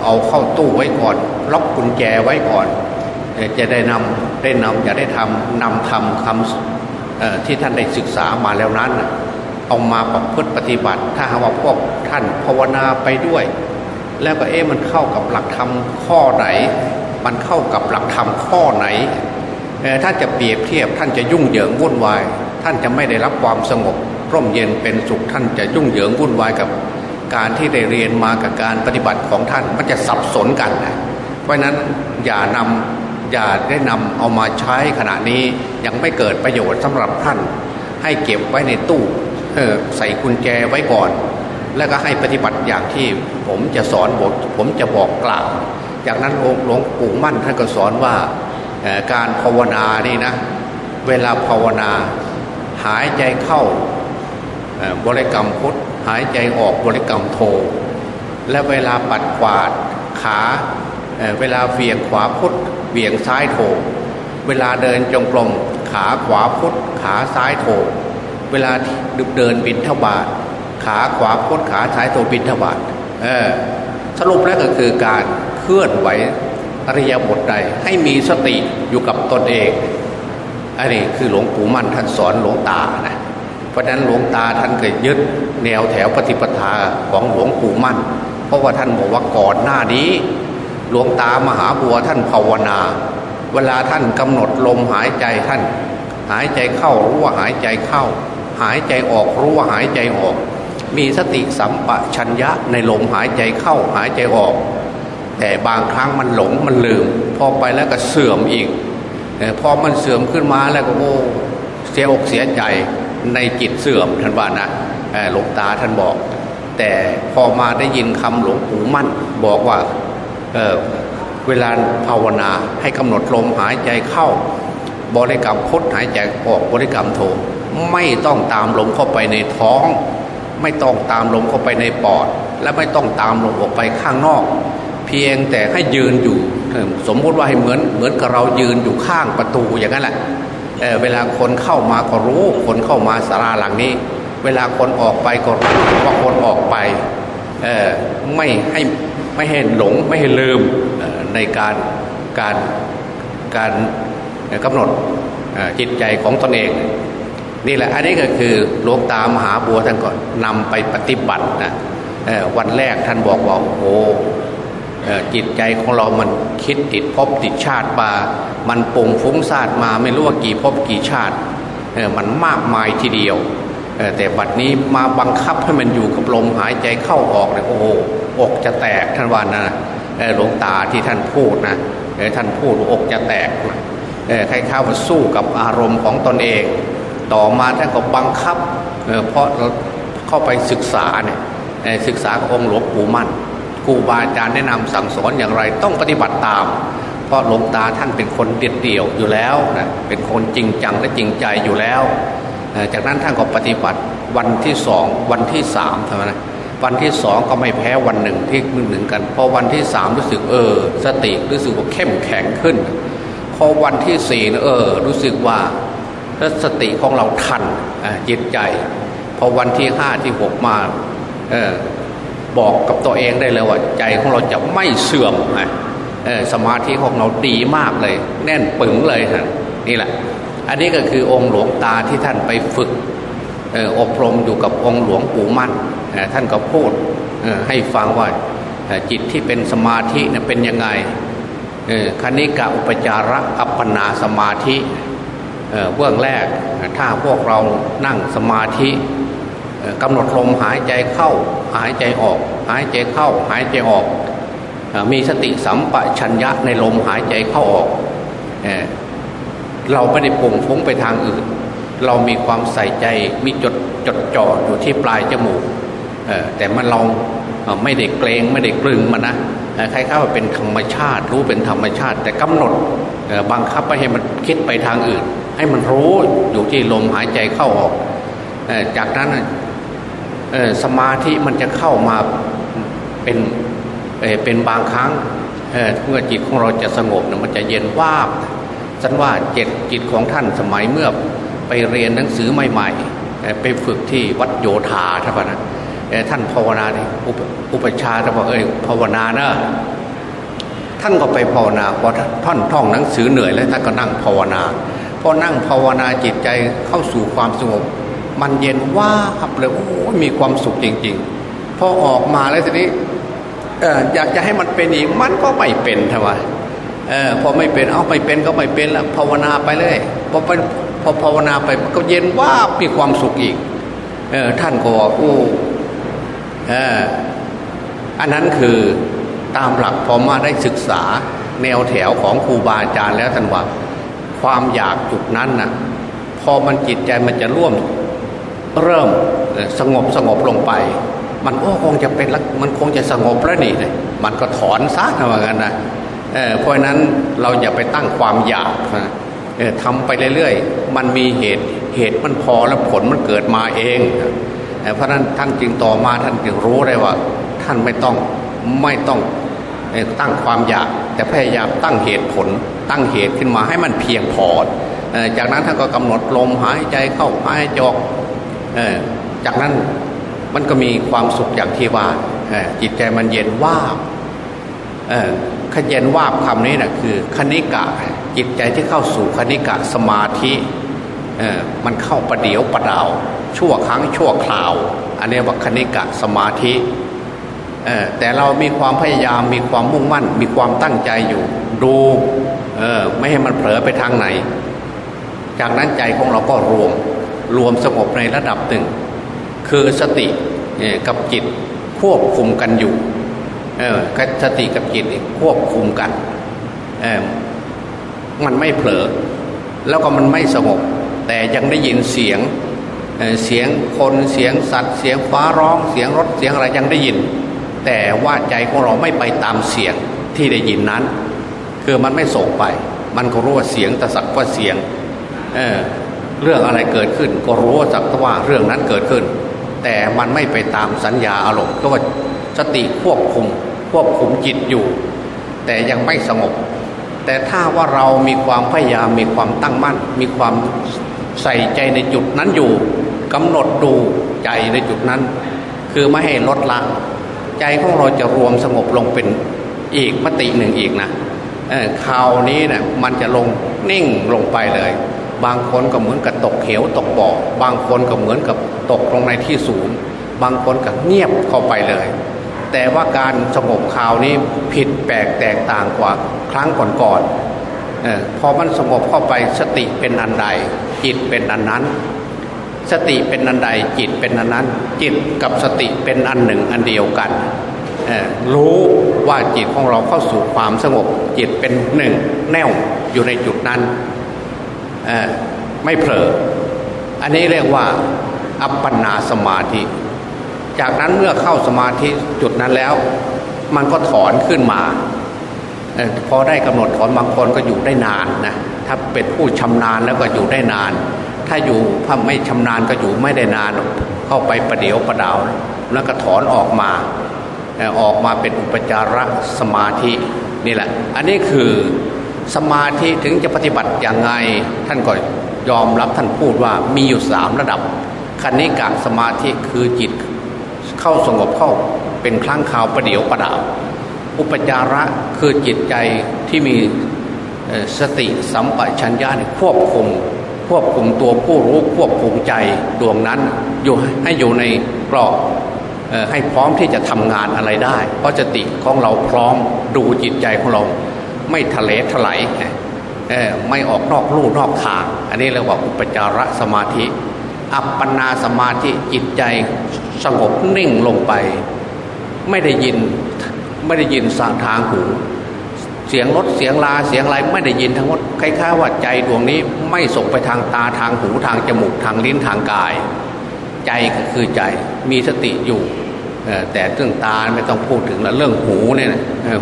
เอาเข้าตู้ไว้ก่อนล็อกกุญแจไว้ก่อน จะได้นำได้นำจะได้ทำนำทำคำ ที่ท่านได้ศึกษามาแล้วนั้น เอามาประพฤติปฏิบัติ ถ้าหากว่าพวกท่านภาวนาไปด้วย แล้วก็เอ๊ะมันเข้ากับหลักธรรมข้อไหน มันเข้ากับหลักธรรมข้อไหนถ้านจะเปรียบเทียบท่านจะยุ่งเหยิงวุ่นวาย ท่านจะไม่ได้รับความสงบร่มเย็นเป็นสุขท่านจะยุ่งเหยิงวุ่นวายกับการที่ได้เรียนมากับการปฏิบัติของท่านมันจะสับสนกันนะเพราะนั้นอย่านำ อย่าได้นำเอามาใช้ขณะนี้ยังไม่เกิดประโยชน์สำหรับท่าน ให้เก็บไว้ในตู้ใส่กุญแจไว้ก่อน แล้วก็ให้ปฏิบัติอย่างที่ผมจะสอนบอกผมจะบอกกล่าว จากนั้นหลวงปู่มั่นท่านก็สอนว่าการภาวนานี่นะ เวลาภาวนาหายใจเข้าบริกรรมพุทธหายใจออกบริกรรมโท และเวลาปัดกวาดขาเเวลาเวียงขวาพุทธ เวียงซ้ายโทเวลาเดินจงกรมขาขวาพุทธขาซ้ายโทเวลาเดินบินทบาทขาขวาพุทธขาซ้ายโทบินทบาทเออสรุปแล้วก็คือการเคลื่อนไหวอริยบทใดให้มีสติอยู่กับตนเองอันนี้คือหลวงปู่มั่นท่านสอนหลวงตานะเพราะนั้นหลวงตาท่านก็ยึดแนวแถวปฏิปทาของหลวงปู่มั่น เพราะว่าท่านบอกว่าก่อนหน้านี้ หลวงตามหาบัวท่านภาวนา เวลาท่านกำหนดลมหายใจท่าน หายใจเข้ารู้ว่าหายใจเข้า หายใจออกรู้ว่าหายใจออก มีสติสัมปชัญญะในลมหายใจเข้าหายใจออก แต่บางครั้งมันหลงมันลืม พอไปแล้วก็เสื่อมอีกพอมันเสื่อมขึ้นมาแล้วก็โอ้เสียอกเสียใจในจิตเสื่อมท่านว่านะหลวงตาท่านบอก แต่พอมาได้ยินคำหลวงปู่มั่น บอกว่า เเวลาภาวนาให้กำหนดลมหายใจเข้า บริกรรมพุทหายใจออกบริกรรมโทไม่ต้องตามลมเข้าไปในท้อง ไม่ต้องตามลมเข้าไปในปอด และไม่ต้องตามลมออกไปข้างนอก เพียงแต่ให้ยืนอยู่ สมมติว่าให้เหมือนเหมือนกับเรายืนอยู่ข้างประตูอย่างนั้นแหละเเวลาคนเข้ามาก็รู้คนเข้ามาสาราหลังนี้ เวลาคนออกไปก็รู้ว่าคนออกไปไม่ให้ ไม่ให้หลงไม่ให้ลืมในการการการกำหนดจิตใจของตนเอง นี่แหละอันนี้ก็คือหลวงตามหาบัวท่านก็นำไปปฏิบัตินะวันแรกท่านบอกว่าโอ้จิตใจของเรามันคิดติดพบติดชาติมามันปงฟุ้งซ่านมาไม่รู้ว่ากี่พบกี่ชาติมันมากมายทีเดียว แต่บัดนี้มาบังคับให้มันอยู่กับลมหายใจเข้าออกเนี่ยโอ้โหอกจะแตกท่านว่านะหลวงตาที่ท่านพูดนะท่านพูดอกจะแตกใครเข้ามาสู้กับอารมณ์ของตนเอง ต่อมาท่านก็บังคับเพราะเข้าไปศึกษาเนี่ยศึกษาองค์หลวงปู่มั่นครูบาอาจารย์แนะนำสั่งสอนอย่างไรต้องปฏิบัติตาม เพราะหลวงตาท่านเป็นคนเด็ดเดี่ยวอยู่แล้วนะเป็นคนจริงจังและจริงใจอยู่แล้ว จากนั้นท่านก็ปฏิบัติวันที่สองวันที่สามทำไมนะวันที่สองก็ไม่แพ้วันหนึ่งที่มือหนึ่งกันพอวันที่สามรู้สึกเออ สติรู้สึกว่าเข้มแข็งขึ้น พอวันที่สี่เออ รู้สึกว่าสติของเราทันจิตใจ พอวันที่ห้าที่หกมาออบอกกับตัวเองได้เลยว่าใจของเราจะไม่เสื่อมสมาธิของเราดีมากเลย แน่นปึงเลยนี่แหละ อันนี้ก็คือองค์หลวงตาที่ท่านไปฝึกอบรมอยู่กับองค์หลวงปู่มั่นท่านก็พูดให้ฟังว่าจิตที่เป็นสมาธิเป็นยังไงคณิกะอุปจาระอัปปนาสมาธิเบื้องแรกถ้าพวกเรานั่งสมาธิกำหนดลมหายใจเข้าหายใจออก หายใจเข้าหายใจออก มีสติสัมปชัญญะในลมหายใจเข้าออก เราไม่ได้ปุ่งฟุ้งไปทางอื่น เรามีความใส่ใจมีจดจดจ่ออยู่ที่ปลายจมูกแต่มันเราไม่ได้เกรงไม่ได้กลึงมันนะคล้ายๆว่าเป็นธรรมชาติ รู้เป็นธรรมชาติ แต่กำหนดบังคับไม่ให้มันคิดไปทางอื่น ให้มันรู้อยู่ที่ลมหายใจเข้าออกจากนั้นสมาธิมันจะเข้ามาเป็นเป็นบางครั้งเมื่อจิตของเราจะสงบมันจะเย็นว่าบ ฉันว่าเจ็ดจิตของท่านสมัยเมื่อไปเรียนหนังสือใหม่ๆ ไปฝึกที่วัดโยธาท่านนะท่านภาวนาอุปชาจะบอกเอ้ยภาวนาเนอะท่านก็ไปภาวนาพอท่านท่องหนังสือเหนื่อยแล้วท่านก็นั่งภาวนาพอนั่งภาวนาจิตใจเข้าสู่ความสงบ มันเย็นว่าบเลยโอ้มีความสุขจริง ๆ พอออกมาแล้วทีนี้อยากจะให้มันเป็นอีกมันก็ไม่เป็นทำไม เออพอไม่เป็นเอาไม่เป็นก็ไม่เป็นละภาวนาไปเลยพอไปพอภาวนาไปก็เย็นว่ามีความสุขอีกเออท่านก็บอกโอ้เอออันนั้นคือตามหลักพอมาได้ศึกษาแนวแถวของครูบาอาจารย์แล้วท่านว่าความอยากจุดนั้นน่ะพอมันจิตใจมันจะร่วมเริ่มสงบสงบลงไป มันโอ้คงจะเป็นมันคงจะสงบแล้วนี่เลยมันก็ถอนซะนะว่างั้นนะ เเพราะนั้นเราอย่าไปตั้งความอยากนะทำไปเรื่อยๆ มันมีเหตุเหตุมันพอแล้วผลมันเกิดมาเอง เพราะนั้นท่านจึงต่อมาท่านจึงรู้ได้ว่า ท่านไม่ต้องไม่ต้องตั้งความอยาก แต่พยายามตั้งเหตุผล ตั้งเหตุขึ้นมาให้มันเพียงพอ จากนั้นท่านก็กำหนดลมหายใจเข้าหายใจออกจากนั้นมันก็มีความสุขอย่างที่ว่าจิตใจมันเย็นว่า ขย็นว่าคำนี้นะคือคณิกะจิตใจที่เข้าสู่คณิกะสมาธิมันเข้าประเดียวประดาว ชั่วครั้งชั่วคราว อันนี้ว่าคณิกะสมาธิแต่เรามีความพยายามมีความมุ่งมั่น มีความตั้งใจอยู่ ดูไม่ให้มันเผลอไปทางไหน จากนั้นใจของเราก็รวมรวมสงบในระดับหนึ่ง คือสติกับจิตควบคุมกันอยู่ เออสติกับจิตควบคุมกันเออมันไม่เผลอ แล้วก็มันไม่สงบ แต่ยังได้ยินเสียงเสียงคนเสียงสัตว์ เสียงฟ้าร้อง เสียงรถเสียงอะไรยังได้ยิน แต่ว่าใจของเราไม่ไปตามเสียงที่ได้ยินนั้น คือมันไม่ส่งไป มันก็รู้ว่าเสียงแต่สักว่าเสียงเเรื่องอะไรเกิดขึ้น ก็รู้ว่าสักว่าเรื่องนั้นเกิดขึ้น แต่มันไม่ไปตามสัญญาอารมณ์ก็ว่าสติควบคุม ควบคุมจิตอยู่ แต่ยังไม่สงบ แต่ถ้าว่าเรามีความพยายามมีความตั้งมั่น มีความใส่ใจในจุดนั้นอยู่กำหนดดูใจในจุดนั้น คือไม่ให้ลดละใจของเราจะรวมสงบลงเป็นอีกมติหนึ่งอีกนะคราวนี้เนะี่ยมันจะลงนิ่งลงไปเลย บางคนก็เหมือนกับตกเหวตกบ่อบางคนก็เหมือนกับตกลงในที่สูง บางคนก็เงียบเข้าไปเลย แต่ว่าการสงบข่าวนี้ผิดแปลกแตกต่างกว่าครั้งก่อนๆอพอมันสงบเข้าไปสติเป็นอันใด จิตเป็นอันนั้น สติเป็นอันใดจิตเป็นอันนั้น จิตกับสติเป็นอันหนึ่งอันเดียวกันรู้ว่าจิตของเราเข้าสู่ความสงบ จิตเป็นหนึ่งแน่วอยู่ในจุดนั้นไม่เผลออันนี้เรียกว่าอัปปนาสมาธิ จากนั้นเมื่อเข้าสมาธิจุดนั้นแล้ว มันก็ถอนขึ้นมาพอได้กำหนดถอนบางคนก็อยู่ได้นานนะถ้าเป็นผู้ชำนาญแล้วก็อยู่ได้นาน ถ้าอยู่ถ้าไม่ชำนาญก็อยู่ไม่ได้นาน เข้าไปประเดี๋ยวประดาว แล้วก็ถอนออกมาออกมาเป็นอุปจารสมาธินี่แหละ อันนี้คือสมาธิถึงจะปฏิบัติอย่างไง ท่านก็ยอมรับท่านพูดว่ามีอยู่สามระดับคณิกะสมาธิคือจิต เข้าสงบเข้าเป็นครั้งคราวประเดียวประดาว อุปจาระคือจิตใจที่มีสติสัมปชัญญะควบคุม ควบคุมตัวผู้รู้ควบคุมใจดวงนั้นอยู่ให้อยู่ในกรอบให้พร้อมที่จะทำงานอะไรได้ เพราะสติของเราพร้อมดูจิตใจของเราไม่ทะเลถลายไม่ออกนอกลู่นอกทาง อันนี้เรียกว่าอุปจารสมาธิ อัปปนาสมาธิจิตใจสงบนิ่งลงไป ไม่ได้ยินไม่ได้ยินสางทางหูเสียงรถเสียงลาเสียงอะไรไม่ได้ยินทั้งหมดคล้ายๆว่าใจดวงนี้ไม่ส่งไปทางตาทางหูทางจมูกทางลิ้นทางกาย ใจก็คือใจมีสติอยู่แต่เรื่องตาไม่ต้องพูดถึงแล้วเรื่องหูเนี่ย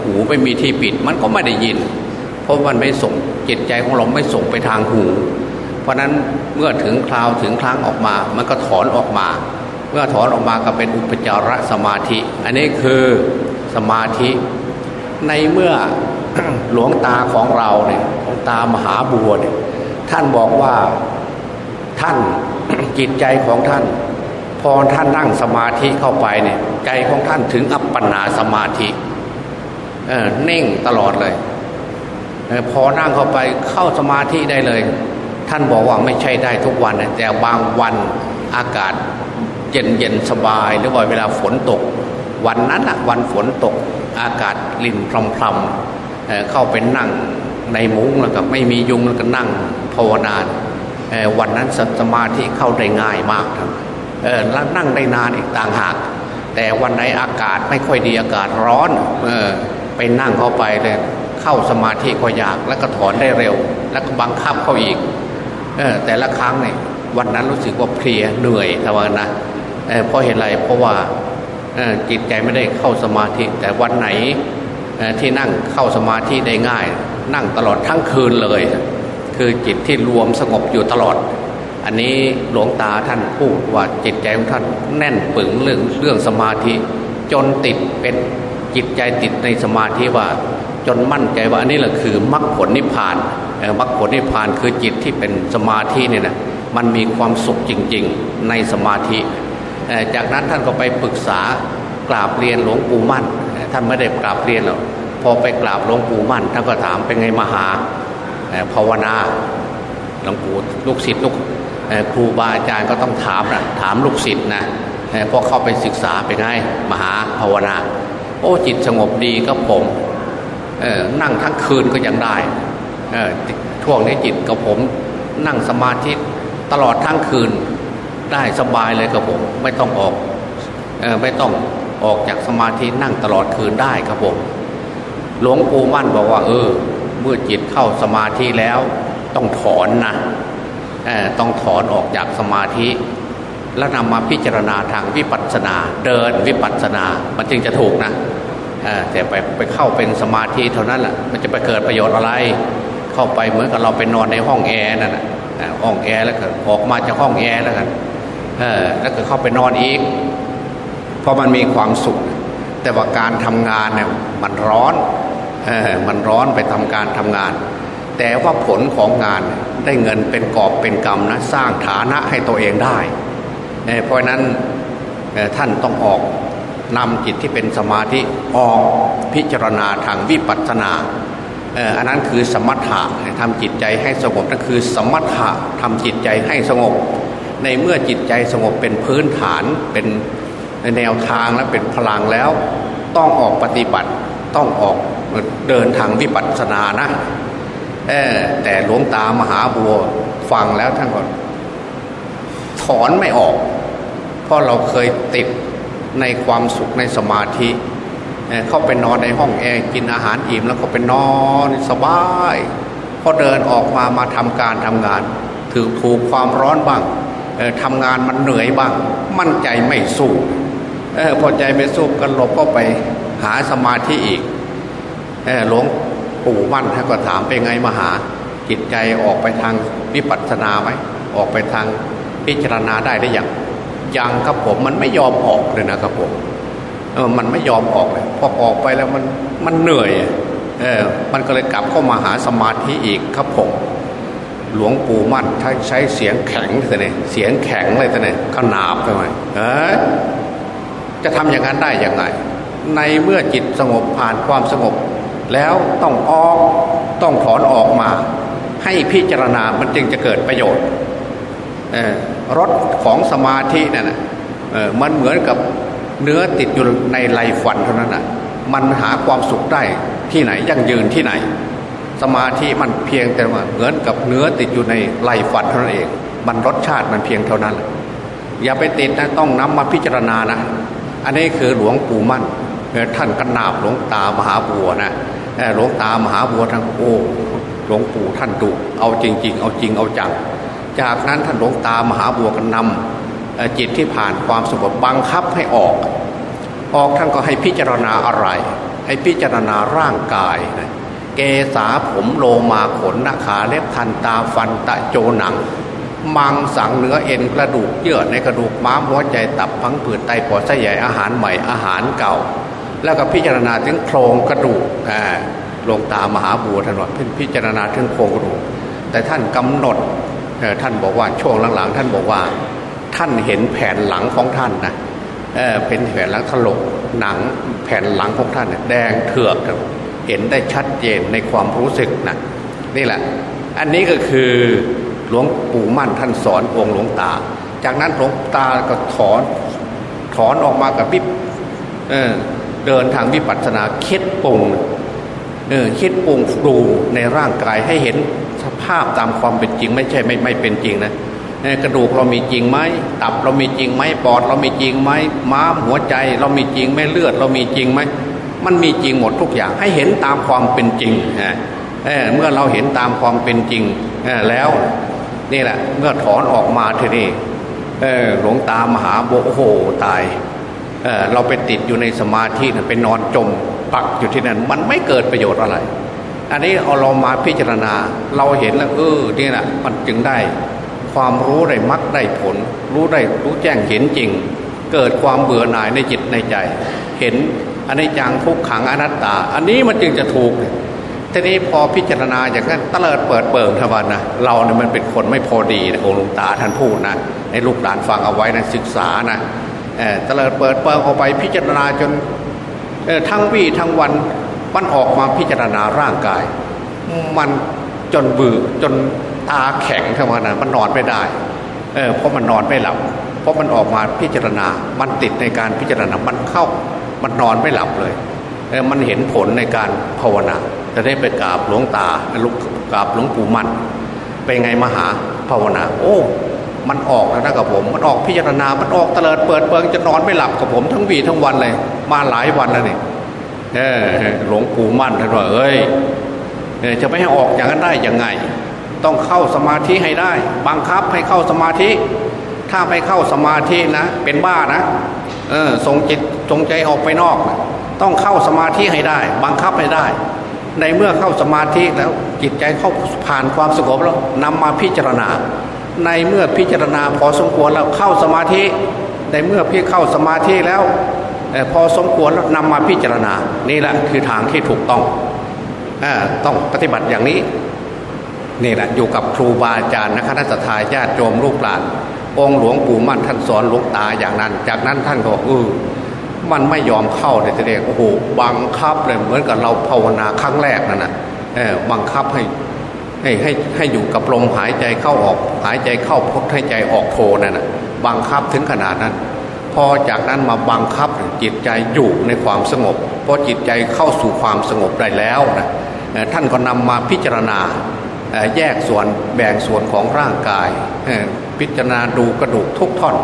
หูไม่มีที่ปิดมันก็ไม่ได้ยิน เพราะมันไม่ส่งจิตใจของเราไม่ส่งไปทางหู เพราะนั้นเมื่อถึงคราวถึงครั้งออกมา มันก็ถอนออกมา เมื่อถอนออกมาก็เป็นอุปจารสมาธิ อันนี้คือสมาธิ ในเมื่อหลวงตาของเราเนี่ยหลวงตามหาบัวเนี่ยท่านบอกว่าท่านจิตใจของท่าน พอท่านนั่งสมาธิเข้าไปเนี่ยใจของท่านถึงอัปปนาสมาธิเออเน่งตลอดเลยออพอนั่งเข้าไปเข้าสมาธิได้เลย ท่านบอกว่าไม่ใช่ได้ทุกวันนะแต่บางวันอากาศเย็นเย็นสบาย หรือว่าเวลาฝนตก วันนั้นะวันฝนตก อากาศลิ่นพรำพรำเข้าไปนั่งในมุ้งแล้วก็ไม่มียุงแล้วก็นั่งภาวนาวันนั้นสมาธิเข้าได้ง่ายมากแล้วนั่งได้นานอีกต่างหาก แต่วันไหนอากาศไม่ค่อยดีอากาศร้อนออไปนั่งเข้าไปเลยเข้าสมาธิก็ยากแล้วก็ถอนได้เร็ว แล้วก็บังคับเข้าอีก แต่ละครั้งเนี่ยวันนั้นรู้สึกว่าเพลียเหนื่อยทว่านะเเพราะเหตุไรเพราะว่าจิตใจไม่ได้เข้าสมาธิ แต่วันไหนที่นั่งเข้าสมาธิได้ง่าย นั่งตลอดทั้งคืนเลย คือจิตที่รวมสงบอยู่ตลอด อันนี้หลวงตาท่านพูดว่าจิตใจของท่านแน่นปึงเรื่องเรื่องสมาธิ จนติดเป็นจิตใจติดในสมาธิว่า จนมั่นใจว่าอันนี้แหละคือมรรคผลนิพพานมรรคผลนิพพานคือจิตที่เป็นสมาธิเนี่ยนะมันมีความสุขจริง ๆในสมาธิ จากนั้นท่านก็ไปปรึกษากราบเรียนหลวงปู่มั่น ท่านไม่ได้กราบเรียนหรอกพอไปกราบหลวงปู่มั่นท่านก็ถามเป็นไงมหาภาวนาหลวงปู่ลูกศิษย์ลูกครูบาอาจารย์ก็ต้องถามนะถามลูกศิษย์นะพอเข้าไปศึกษาไปไงมหาภาวนา โอ้จิตสงบดีก็ผม นั่งทั้งคืนก็ยังได้ช่วงนี้จิตกับผมนั่งสมาธิตลอดทั้งคืนได้สบายเลยกับผม ไม่ต้องออกไม่ต้องออกจากสมาธินั่งตลอดคืนได้ครับผมหลวงปู่มั่นบอกว่า เออ เมื่อจิตเข้าสมาธิแล้วต้องถอนนะต้องถอนออกจากสมาธิ แล้วนำมาพิจารณาทางวิปัสสนา เดินวิปัสสนา มันจึงจะถูกนะ แต่ไปไปเข้าเป็นสมาธิเท่านั้นแหละมันจะไปเกิดประโยชน์อะไร เข้าไปเหมือนกับเราไปนอนในห้องแอร์นั่นแหละห้องแอร์แล้วก็ออกมาจากห้องแอร์แล้วกันแล้วก็เข้าไปนอนอีก เพราะมันมีความสุข แต่ว่าการทำงานเนี่ยมันร้อนมันร้อนไปทำการทำงาน แต่ว่าผลของงานได้เงินเป็นกอบเป็นกรรมนะสร้างฐานะให้ตัวเองได้ เพราะนั้นท่านต้องออก นำจิตที่เป็นสมาธิออกพิจารณาทางวิปัสสนาอันนั้นคือสมถะทำจิตใจให้สงบนั่นคือสมถะทำจิตใจให้สงบ ในเมื่อจิตใจสงบเป็นพื้นฐานเป็นแนวทางและเป็นพลังแล้ว ต้องออกปฏิบัติต้องออกเดินทางวิปัสสนานะแต่หลวงตามหาบัวฟังแล้วท่านก็ถอนไม่ออก เพราะเราเคยติด ในความสุขในสมาธิเข้าไปนอนในห้องแอร์กินอาหารอิ่มแล้วก็ไปนอนสบายพอเดินออกมามาทำการทำงานถือถูกความร้อนบ้างทำงานมันเหนื่อยบ้าง มั่นใจไม่สู้พอใจไม่สู้กันหลบก็ไปหาสมาธิอีกหลวงปู่มั่นท่านก็ถามเป็นไงมหา จิตใจออกไปทางวิปัสสนาไหมออกไปทางพิจารณาได้ได้อย่าง ยังครับผมมันไม่ยอมออกเลยนะครับผมเออมันไม่ยอมออกเลยพอออกไปแล้วมันมันเหนื่อยเออมันก็เลยกลับเข้ามาหาสมาธิอีกครับผมหลวงปู่มั่นถ้ใช้เสียงแข็งเลยเนี่ยเสียงแข็งเลยต่เนี่ยขนาบไปไหมเออจะทำอย่างนั้นได้ยังไงในเมื่อจิตสงบผ่านความสงบ แล้วต้องออกต้องถอนออกมา ให้พิจารณามันจึงจะเกิดประโยชน์ รถของสมาธินั่นมันเหมือนกับเนื้อติดอยู่ในไหลฟันเท่านั้นอะมันหาความสุขได้ที่ไหนยั่งยืนที่ไหน สมาธิมันเพียงแต่ว่าเหมือนกับเนื้อติดอยู่ในไหลฟันเท่านั้นเอง มันรสชาติมันเพียงเท่านั้น อย่าไปติดนะต้องนำมาพิจารณานะอันนี้คือหลวงปู่มั่นท่านกันนาบหลวงตามหาบัวนะหลวงตามหาบัวทั้งโอ้หลวงปู่ท่านดุเอาจริง ๆ เอาจริงเอาจัง จากนั้นท่านหลวงตามหาบัวกันนำจิตที่ผ่านความสงบบังคับให้ออก ออกท่านก็ให้พิจารณาอะไร ให้พิจารณาร่างกายนะเกษาผมโลมาขนนาขาเล็บทันตาฟันตะโจหนัง มังสังเนื้อเอ็นกระดูกเยื่อในกระดูกม้ามหัวใจตับพังผืดไตปอดไส้ใหญ่อาหารใหม่อาหารเก่า แล้วก็พิจารณาถึงโครงกระดูกลงตามหาบัวท่านว่าพิจารณาถึงโครงกระดูก แต่ท่านกำหนด ท่านบอกว่าช่วงหลังๆ ท่านบอกว่า ท่านเห็นแผ่นหลังของท่านนะเเป็นแผ่นหลังถลกหนังแผ่นหลังของท่านแดงเถือกเห็นได้ชัดเจนในความรู้สึกนะนี่แหละ อันนี้ก็คือหลวงปู่มั่นท่านสอนองค์หลวงตา จากนั้นหลวงตาก็ถอนถอนออกมากับวิบเเดินทางวิปัสสนาคิดปรุงคิดปรุงดูในร่างกายให้เห็นส ภาพตามความเป็นจริง ไม่ใช่ไม่ไม่เป็นจริงนะกระดูกเรามีจริงไหมตับเรามีจริงไหมปอดเรามีจริงไหมม้ามหัวใจ เรามีจริงไหมเลือดเรามีจริงไหมมันมีจริงหมดทุกอย่างให้เห็นตามความเป็นจริงเเมื่อเราเห็นตามความเป็นจริงแล้วนี่แหละเมื่อถอนออกมาทีนี้หลวงตามหาโบโอโหตายเเราไปติดอยู่ในสมาธิไปนอนจมปักอยู่ที่นั่นมันไม่เกิดประโยชน์อะไร อันนี้เอาเรามาพิจารณา เราเห็นแล้วเออนี่แหละมันจึงได้ความรู้ได้มักได้ผล รู้ได้รู้แจ้งเห็นจริง เกิดความเบื่อหน่ายในจิตในใจ เห็นอันนี้จังทุกขังอนัตตา อันนี้มันจึงจะถูกทีนี้พอพิจารณาอย่างนั้นตเลิดเปิดเปิงทวันนะเราเนี่ยมันเป็นคนไม่พอดีนะองค์หลวงตาท่านพูดนะให้ลูกหลานฟังเอาไว้นะศึกษานะตะเลิดเปิดเปิงออกไปพิจารณาจนทั้งวี่ทั้งวัน มันออกมาพิจารณาร่างกาย มันจนเบื่อจนตาแข็งทวันนะมันนอนไม่ได้เออเพราะมันนอนไม่หลับ เพราะมันออกมาพิจารณา มันติดในการพิจารณา มันเข้า มันนอนไม่หลับเลยเออมันเห็นผลในการภาวนาจะได้ไปกราบหลวงตาลุกกราบหลวงปู่มันเป็นไงมหาภาวนา โอ้ มันออกแล้วนะกับผม มันออกพิจารณา มันออกเตลิดเปิดเปิงจะนอนไม่หลับกับผมทั้งวีทั้งวันเลย มาหลายวันแล้วนี่เออ หลวงปู่มั่นท่านว่าเอ้ยจะไม่ให้ออกอย่างนั้นได้ยังไง ต้องเข้าสมาธิให้ได้ บังคับให้เข้าสมาธิ ถ้าไปเข้าสมาธินะ เป็นบ้านะเออทรงจิตทรงใจออกไปนอก ต้องเข้าสมาธิให้ได้ บังคับให้ได้ ในเมื่อเข้าสมาธิแล้วจิตใจเข้าผ่านความสงบแล้วนำมาพิจารณา ในเมื่อพิจารณาพอสมควรแล้วเข้าสมาธิ ในเมื่อพี่เข้าสมาธิแล้ว พอสมควรแล้วนำมาพิจารณา นี่แหละคือทางที่ถูกต้องอต้องปฏิบัติอย่างนี้นี่แหละอยู่กับครูบาอาจารย์นะคณะทาญาติโยมลูกหลาน องหลวงปู่มั่นท่านสอนหลวงตาอย่างนั้น จากนั้นท่านก็เออมันไม่ยอมเข้าเลยทีเดียวโอ้โหบังคับเลยเหมือนกับเราภาวนาครั้งแรกนั่นนะบังคับให้ให้ให้ให้อยู่กับลมหายใจเข้าออก หายใจเข้าพุทหายใจออกโทนั่นนะบังคับถึงขนาดนั้น พอจากนั้นมาบังคับจิตใจอยู่ในความสงบพอจิตใจเข้าสู่ความสงบได้แล้วนะท่านก็นำมาพิจารณาแยกส่วนแบ่งส่วนของร่างกาย พิจารณาดูกระดูกทุกท่อน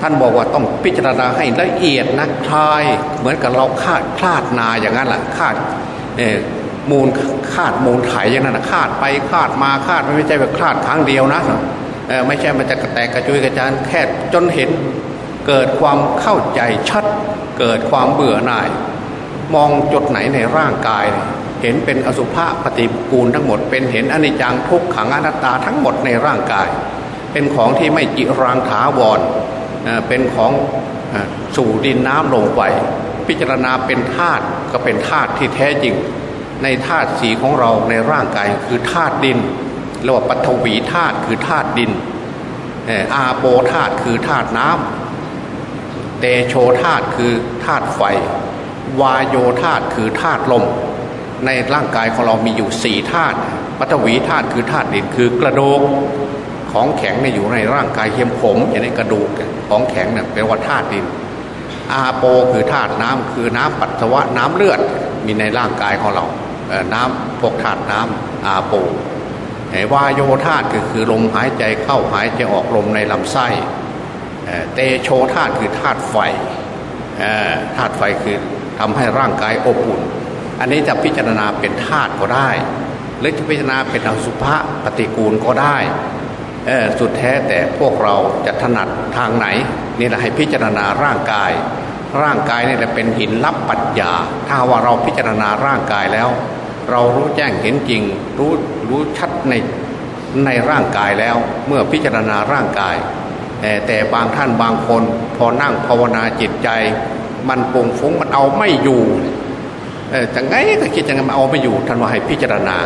ท่านบอกว่าต้องพิจารณาให้ละเอียดนะทายเหมือนกับเราคาดคลาดนาอย่างนั้นแหละคาดมูลคาดมูลไถอย่างนั้นนะคาดไปคาดมาคาดไม่ใช่แบบคาดครั้งเดียวนะไม่ใช่มันจะกระแตกกระจุยกระจายแค่จนเห็น เกิดความเข้าใจชัด เกิดความเบื่อหน่าย มองจุดไหนในร่างกาย เห็นเป็นอสุภะปฏิกูลทั้งหมด เป็นเห็นอนิจจังทุกขังอนัตตาทั้งหมดในร่างกาย เป็นของที่ไม่จิรังถาวรเป็นของสู่ดินน้ำลงไปพิจารณาเป็นธาตุก็เป็นธาตุที่แท้จริง ในธาตุสีของเราในร่างกายคือธาตุดินเรียกว่าปัทวีธาตุคือธาตุดินอาโปธาตุคือธาตุน้ำ เตโชธาตุคือธาตุไฟ วายโยธาตุคือธาตุลม ในร่างกายของเรามีอยู่สี่ธาตุปัทวีธาตุคือธาตุดินคือกระดูกของแข็งเนี่ยอยู่ในร่างกายเขียมผมอย่างในกระดูกของแข็งเนี่ยเป็นว่าธาตุดิน อาโปคือธาตุน้ำคือน้ำปัสสาวะน้ำเลือดมีในร่างกายของเราน้ำพวกธาตุน้ำอาโปวายโยธาตุคือคือลมหายใจเข้าหายใจออกลมในลำไส้ เตโชธาตุคือธาตุไฟธาตุไฟคือทำให้ร่างกายอบอุ่น อันนี้จะพิจารณาเป็นธาตุก็ได้ หรือจะพิจารณาเป็นอสุภะปฏิกูลก็ได้สุดแท้แต่พวกเราจะถนัดทางไหนนี่แหละให้พิจารณาร่างกาย ร่างกายนี่แหละเป็นหินรับปัญญา ถ้าว่าเราพิจารณาร่างกายแล้ว เรารู้แจ้งเห็นจริง รู้รู้ชัดในในร่างกายแล้ว เมื่อพิจารณาร่างกาย แต่บางท่านบางคน พอนั่งภาวนาจิตใจ มันปุงฟุ้งมันเอาไม่อยู่จังไงก็คิดจังไงมันเอาไม่อยู่ท่านว่าให้พิจารณา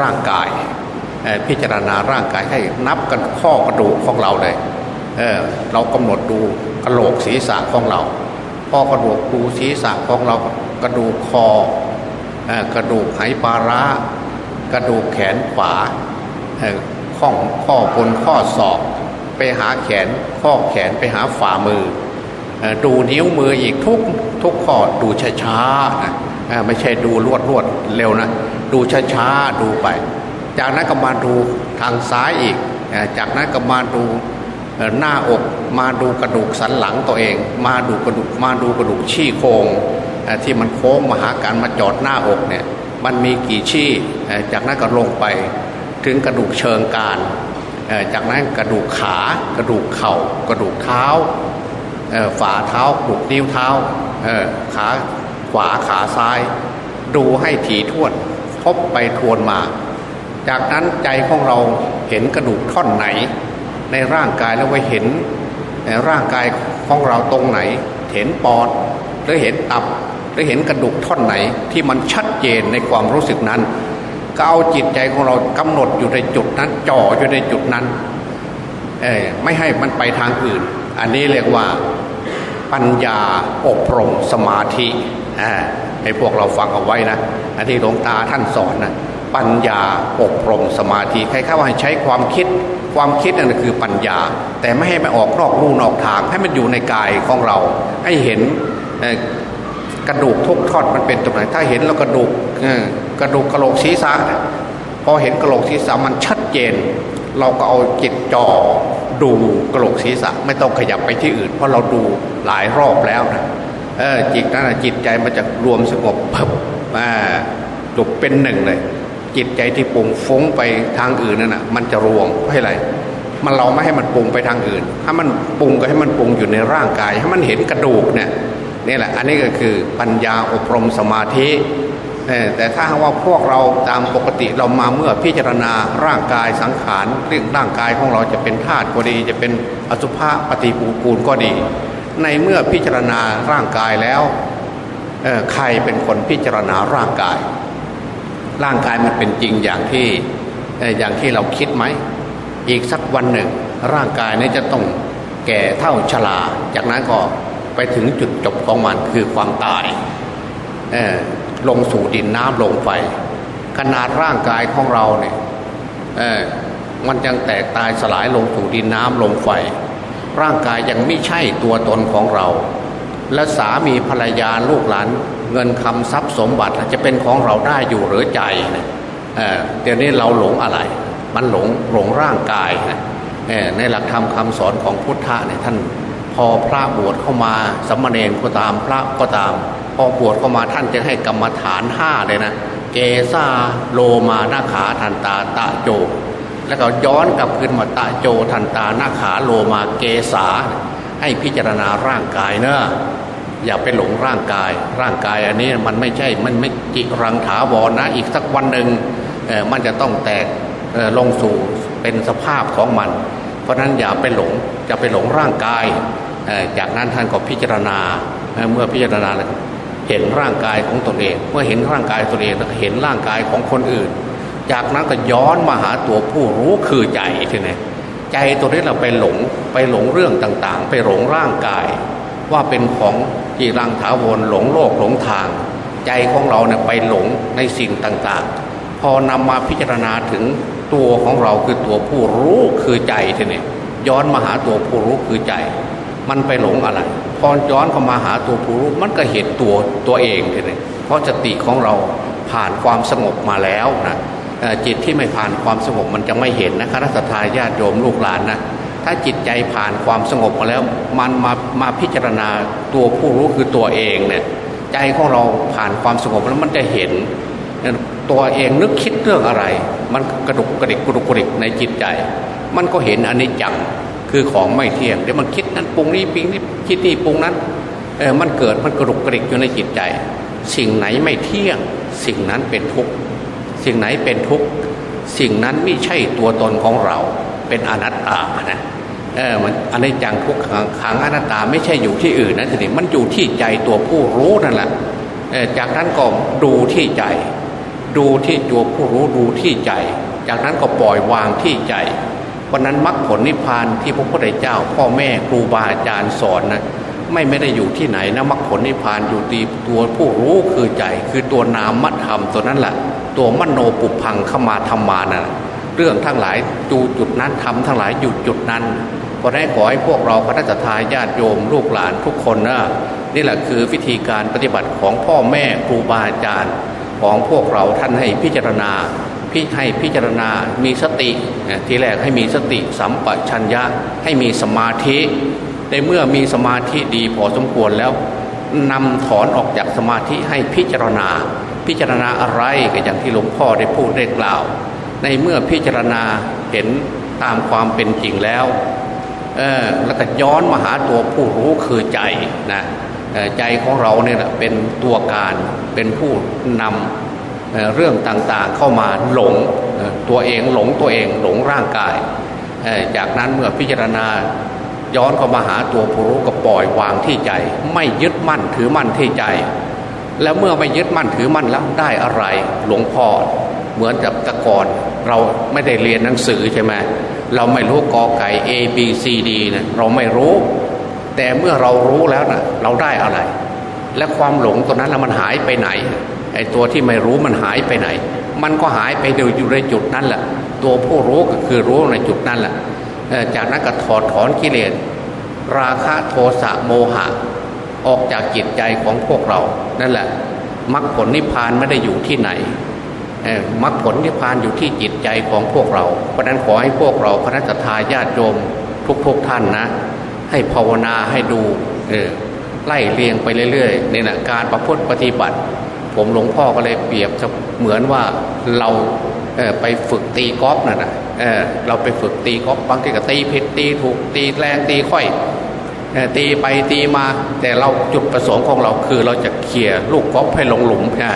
ร่างกาย พิจารณาร่างกายให้นับกันข้อกระดูกของเราเลยเเรากำหนดดูกระโหลกศีรษะของเราข้อกระดูกดูศีรษะของเรากระดูกคอกระดูกไหปลาร้ากระดูกแขนขวาข้องข้อบนข้อศอก ไปหาแขนข้อแขนไปหาฝ่ามือ ดูนิ้วมืออีกทุกทุกข้อดูช้าๆนะไม่ใช่ดูรวดรวดเร็วนะ ดูช้าๆดูไป จากนั้นก็มาดูทางซ้ายอีก จากนั้นก็มาดูหน้าอกมาดูกระดูกสันหลังตัวเอง มาดูกระดูกมาดูกระดูกชี้โครงที่มันโค้งมาหาการมาจอดหน้าอกเนี่ยมันมีกี่ชี้จากนั้นก็ลงไปถึงกระดูกเชิงการ จากนั้นกระดูกขากระดูกเข่ากระดูกเท้าฝ่าเท้ากระดูกนิ้วเท้าขาขวาขาซ้าย ดูให้ถี่ถ้วนพบไปทวนมา จากนั้นใจของเราเห็นกระดูกท่อนไหน ในร่างกายแล้วไปเห็นร่างกายของเราตรงไหน เห็นปอดหรือเห็นตับหรือเห็นกระดูกท่อนไหนที่มันชัดเจนในความรู้สึกนั้น ก็เอาจิตใจของเรากำหนดอยู่ในจุดนั้นจ่ออยู่ในจุดนั้นไม่ให้มันไปทางอื่น อันนี้เรียกว่าปัญญาอบรมสมาธิให้พวกเราฟังเอาไว้นะ อันที่หลวงตาท่านสอนนะปัญญาอบรมสมาธิใครเข้าว่าใช้ความคิด ความคิดนั่นคือปัญญา แต่ไม่ให้ไปออกนอกลู่นอกทาง ให้มันอยู่ในกายของเรา ให้เห็นกระดูกทุกทอดมันเป็นตรงไหนถ้าเห็นแล้วกระดูก กระดูกกระโหลกศีรษะพอเห็นกระโหลกศีรษะมันชัดเจน เราก็เอาจิตจ่อดูกระโหลกศีรษะไม่ต้องขยับไปที่อื่น เพราะเราดูหลายรอบแล้วนะเออจิตนั้นจิตใจมันจะรวมสงบเพิ่มมาจบเป็นหนึ่งเลย จิตใจที่ปุ่งฟุ้งไปทางอื่นนั่นนะมันจะรวมเพราะอะไรมันเราไม่ให้มันปรุงไปทางอื่น ถ้ามันปรุงก็ให้มันปรุงอยู่ในร่างกาย ให้มันเห็นกระดูกเนี่ยนี่แหละ อันนี้ก็คือปัญญาอบรมสมาธิ แต่ถ้าว่าพวกเราตามปกติเรามาเมื่อพิจารณาร่างกายสังขารเรื่องร่างกายของเราจะเป็นธาตุก็ดี จะเป็นอสุภะปฏิปูกูลก็ดี ในเมื่อพิจารณาร่างกายแล้วใครเป็นคนพิจารณาร่างกาย ร่างกายมันเป็นจริงอย่างที่อย่างที่เราคิดไหมอีกสักวันหนึ่ง ร่างกายนี้จะต้องแก่เท่าชราจากนั้นก็ไปถึงจุดจบของมันคือความตาย ลงสู่ดินน้ำลงไฟขนาดร่างกายของเราเนี่ยมันยังแตกตายสลายลงสู่ดินน้ำลงไฟ ร่างกายยังไม่ใช่ตัวตนของเรา และสามีภรรยาลูกหลานเงินคำทรัพย์สมบัติจะเป็นของเราได้อยู่หรือใจเนี่ยเดี๋ยวนี้เราหลงอะไร มันหลงหลงร่างกายนะในหลักธรรมคาสอนของพุทธะเนี่ยท่านพอพระบวชเข้ามาสัมมาเนรก็ตามพระก็ตาม อบวชเข้ามาท่านจะให้กรรมฐานห้าเลยนะเกซาโลมานาขาทันตาตะโจ แล้วก็ย้อนกลับขึ้นมาตะโจทันตานาขาโลมาเกษาให้พิจารณาร่างกายเนอะอย่าไปหลงร่างกาย ร่างกายอันนี้มันไม่ใช่มันไม่จิรังถาวรนะ อีกสักวันหนึ่งมันจะต้องแตกลงสู่เป็นสภาพของมัน เพราะนั้นอย่าไปหลงจะไปหลงร่างกาย จากนั้นท่านก็พิจารณาเมื่อพิจารณาแล้ว เห็นร่างกายของตนเอง เมื่อเห็นร่างกายตนเองแล้วเห็นร่างกายของคนอื่น จากนั้นก็ย้อนมาหาตัวผู้รู้คือใจทีนี้ใจตัวนี้เราไปหลงไปหลงเรื่องต่างๆ ไปหลงร่างกาย ว่าเป็นของจีรังถาวรหลงโลกหลงทาง ใจของเราเนี่ยไปหลงในสิ่งต่างๆ พอนำมาพิจารณาถึงตัวของเราคือตัวผู้รู้คือใจทีนี้ย้อนมาหาตัวผู้รู้คือใจ มันไปหลงอะไร พอย้อนเข้ามาหาตัวผู้รู้มันก็เห็นตัวตัวเองทีนี้เพราะสติของเราผ่านความสงบมาแล้วนะจิตที่ไม่ผ่านความสงบมันจะไม่เห็นนะคณะทาญาติโยมลูกหลานนะถ้าจิตใจผ่านความสงบมาแล้ว มันมามาพิจารณาตัวผู้รู้คือตัวเองเนี่ยใจของเราผ่านความสงบแล้วมันจะเห็น ตัวเองนึกคิดเรื่องอะไร มันกระดุกกระดิกกระดุกกระดิกในจิตใจ มันก็เห็นอันนี้จัง คือของไม่เที่ยงเดี๋ยวมันคิดนั้นปรุงนี้ปิงนี้คิดนี่ปรุงนั้นเออมันเกิดมันกระดุกกระดิกอยู่ในจิตใจ สิ่งไหนไม่เที่ยง สิ่งนั้นเป็นทุกข์สิ่งไหนเป็นทุกข์สิ่งนั้นไม่ใช่ตัวตนของเรา เป็นอนัตตานะเออมันอันนี้จังทุกขังขังอนัตตาไม่ใช่อยู่ที่อื่นนะทีนี้มันอยู่ที่ใจตัวผู้รู้นั่นแหละจากนั้นก็ดูที่ใจ ดูที่ตัวผู้รู้ดูที่ใจ จากนั้นก็ปล่อยวางที่ใจ วันนั้นมรรคผลนิพพานที่พระพุทธเจ้า พ่อแม่ครูบาอาจารย์สอนนะไม่ไม่ได้อยู่ที่ไหนนะมรรคผลนิพพานอยู่ที่ตัวผู้รู้คือใจ คือตัวนามธรรมตัวนั้นแหละตัวมโนปุพังเข้ามาธรรมานะ่ะเรื่องทั้งหลายจูจุดนั้นทำทั้งหลายอยู่จุดนั้นก็ได้ขอให้พวกเราคณะทาญาติโยมลูกหลานทุกคนนะนี่แหละคือวิธีการปฏิบัติของพ่อแม่ครูบาอาจารย์ ของพวกเราท่านให้พิจารณา พิให้พิจารณา มีสติทีแรกให้มีสติสัมปชัญญะให้มีสมาธิ ในเมื่อมีสมาธิดีพอสมควรแล้วนำถอนออกจากสมาธิให้พิจารณา พิจารณาอะไรก็อย่างที่หลวงพ่อได้พูดได้กล่าว ในเมื่อพิจารณาเห็นตามความเป็นจริงแล้วเออแล้วก็ย้อนมาหาตัวผู้รู้คือใจนะใจของเราเนี่ยเป็นตัวการเป็นผู้นำ เรื่องต่างๆเข้ามาหลงตัวเองหลงตัวเองหลงร่างกาย จากนั้นเมื่อพิจารณาย้อนเข้ามาหาตัวผู้รู้ก็ปล่อยวางที่ใจ ไม่ยึดมั่นถือมั่นที่ใจ แล้วเมื่อไม่ยึดมั่นถือมั่นแล้วได้อะไร หลวงพ่อเหมือนกับตะกอนเราไม่ได้เรียนหนังสือใช่ไหมเราไม่รู้กอไก่ A B C D นะเราไม่รู้ แต่เมื่อเรารู้แล้วนะเราได้อะไร และความหลงตัวนั้นมันหายไปไหน ไอ้ตัวที่ไม่รู้มันหายไปไหน มันก็หายไปอยู่ในจุดนั้นแหละตัวผู้รู้ก็คือรู้ในจุดนั้นแหละจากนั้นก็ถอดถอนกิเลสราคะโทสะโมหะ ออกจากจิตใจของพวกเรา นั่นแหละมรรคผลนิพพานไม่ได้อยู่ที่ไหนมรรคผลนิพพานอยู่ที่จิตใจของพวกเรา เพราะนั้นขอให้พวกเราคณะทาญาติโยมทุกๆทท่านนะ ให้ภาวนาให้ดูไล่เรียงไปเรื่อยๆนี่นะการประพฤติปฏิบัติ ผมหลวงพ่อก็เลยเปรียบเหมือนว่าเราไปฝึกตีกอล์ฟน่ะนะเเราไปฝึกตีกอล์ฟบางทีก็ตีผิดตีถูกตีแรงตีค่อยตีไปตีมา แต่เราจุดประสงค์ของเราคือเราจะเขี่ยลูกกอล์ฟให้ลงหลุมนะ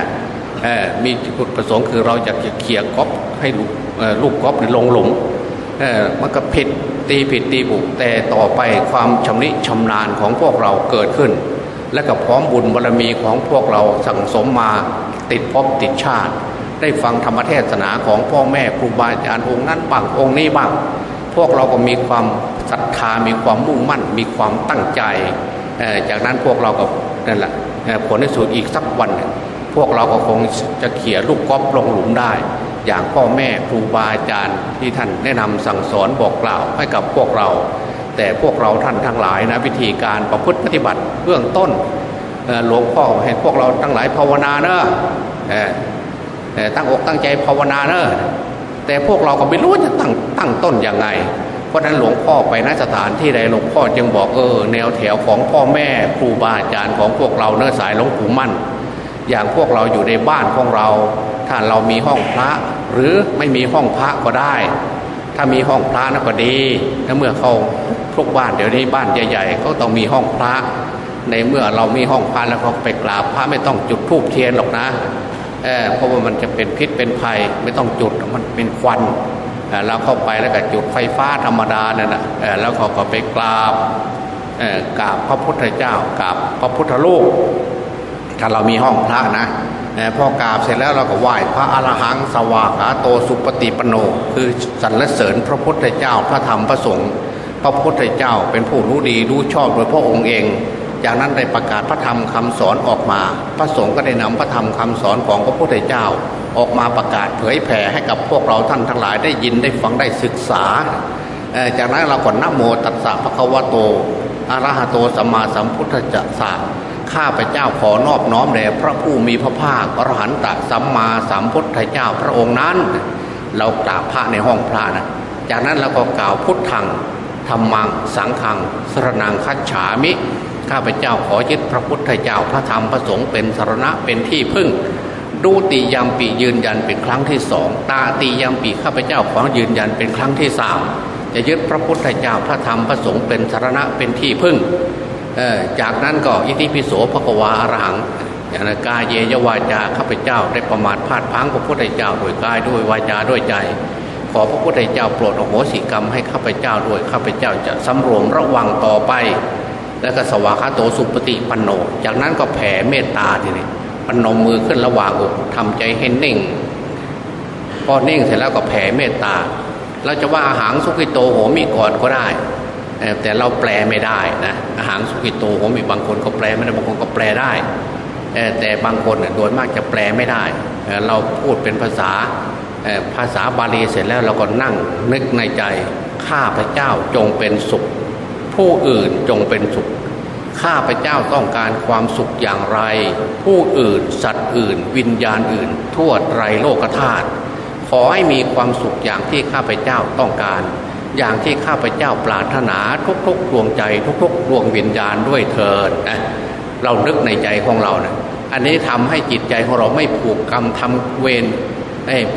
มีจุดประสงค์คือเราจะเขี่ยกอล์ฟให้ลูกกอล์ฟลงหลุมมันก็ผิดตีผิดตีบุกแต่ต่อไปความชำนิชำนาญของพวกเราเกิดขึ้น และก็พร้อมบุญบารรมีของพวกเราสั่งสมมาติดพบติดชาติ ได้ฟังธรรมเทศนาของพ่อแม่ครูบาอาจารย์องค์นั้นบ้างองค์นี้บ้าง พวกเราก็มีความศรัทธามีความมุ่งมั่น มีความตั้งใจ จากนั้นพวกเราก็นั่นแหละผลในสุดอีกสักวัน พวกเราก็คงจะเขี่ยลูกก๊อฟลงหลุมได้ อย่างพ่อแม่ครูบาอาจารย์ที่ท่านแนะนำสั่งสอนบอกกล่าวให้กับพวกเรา แต่พวกเราท่านทั้งหลายนะวิธีการประพฤติปฏิบัติเบื้องต้นหลวงพ่อให้พวกเราทั้งหลายภาวนาเนอะตั้งอกตั้งใจภาวนาเนอะแต่พวกเราก็ไม่รู้จะตั้งตั้งต้นยังไง เพราะนั้นหลวงพ่อไปนสถานที่ใดหลวงพ่อจึงบอกเออแนวแถวของพ่อแม่ครูบาอาจารย์ของพวกเราเนื้อสายหลวงปู่มั่น อย่างพวกเราอยู่ในบ้านของเรา ถ้าเรามีห้องพระหรือไม่มีห้องพระก็ได้ ถ้ามีห้องพระนั่นก็ดีถ้าเมื่อเขาทุกบ้านเดี๋ยวนี้บ้านใหญ่ๆเขาต้องมีห้องพระ ในเมื่อเรามีห้องพระแล้วเขาไปกราบพระไม่ต้องจุดธูปเทียนหรอกนะเเพราะว่ามันจะเป็นพิษเป็นภัยไม่ต้องจุดมันเป็นควันเราเข้าไปแล้วก็จุดไฟฟ้าธรรมดาเนี่ยนะแล้วเขาก็ไปกราบกราบพระพุทธเจ้า กราบพระพุทธรูปถ้าเรามีห้องพระนะ พอกราบเสร็จแล้วเราก็ไหว้พระอรหังสวากาโตสุปฏิปโน คือสรรเสริญพระพุทธเจ้าพระธรรมพระสงฆ์พระพุทธเจ้าเป็นผู้รู้ดีรู้ชอบโดยพระองค์เอง จากนั้นได้ประกาศพระธรรมคำสอนออกมา พระสงฆ์ก็ได้นำพระธรรมคำสอนของพระพุทธเจ้า ออกมาประกาศเผยแผ่ให้กับพวกเราท่านทั้งหลายได้ยินได้ฟังได้ศึกษา จากนั้นเราก็นโมตัสสะพระควโตอรหะโตสัมมาสัมพุทธเจ้า ข้าพเจ้าขอนอบน้อมแด่พระผู้มีพระภาคอรหันตสัมมาสัมพุทธเจ้าพระองค์นั้น เรากราบพระในห้องพระนะจากนั้นเราก็กล่าวพุทธังธรรมังสังฆังสรนังคัจฉามิ ข้าพเจ้าขอยึดพระพุทธเจ้าพระธรรมพระสงฆ์เป็นสารณะเป็นที่พึ่ง ดูติยามปียืนยันเป็นครั้งที่สองตาติยามปีข้าพเจ้าขอยืนยันเป็นครั้งที่สามจะยึดพระพุทธเจ้าพระธรรมพระสงฆ์เป็นสารณะเป็นที่พึ่ง จากนั้นก็อิติปิโสภควาอรหังอย่างกายเยยวาจาข้าพเจ้าได้ประมาทพลาดพังพระพุทธเจ้าด้วยกายด้วยวาจาด้วยใจ ขอพระพุทธเจ้าโปรดอโหสิกรรมให้ข้าพเจ้าด้วยข้าพเจ้าจะสำรวมระวังต่อไป แล้วก็สวากาโตสุปฏิปันโน จากนั้นก็แผ่เมตตาทีนี้ปนมมือขึ้นระหว่างอกทำใจให้นิ่งพอนิ่งเสร็จแล้วก็แผ่เมตตาเราจะว่าอาหารสุกิโตโหมีก่อนก็ได้ แต่เราแปลไม่ได้นะอาหารสุกิโตโหมีบางคนก็แปลไม่ได้บางคนก็แปลได้ แต่บางคนโดยมากจะแปลไม่ได้ เราพูดเป็นภาษาภาษาบาลีเสร็จแล้วเราก็นั่งนึกในใจข้าพระเจ้าจงเป็นสุข ผู้อื่นจงเป็นสุขข้าพเจ้าต้องการความสุขอย่างไร ผู้อื่น สัตว์อื่น วิญญาณอื่น ทั่วไรโลกธาตุขอให้มีความสุขอย่างที่ข้าพเจ้าต้องการ อย่างที่ข้าพเจ้าปรารถนาทุกๆดวงใจ ทุกๆดวงวิญญาณด้วยเถิดนะเรานึกในใจของเรานะอันนี้ทำให้จิตใจของเราไม่ผูกกรรมทำเวร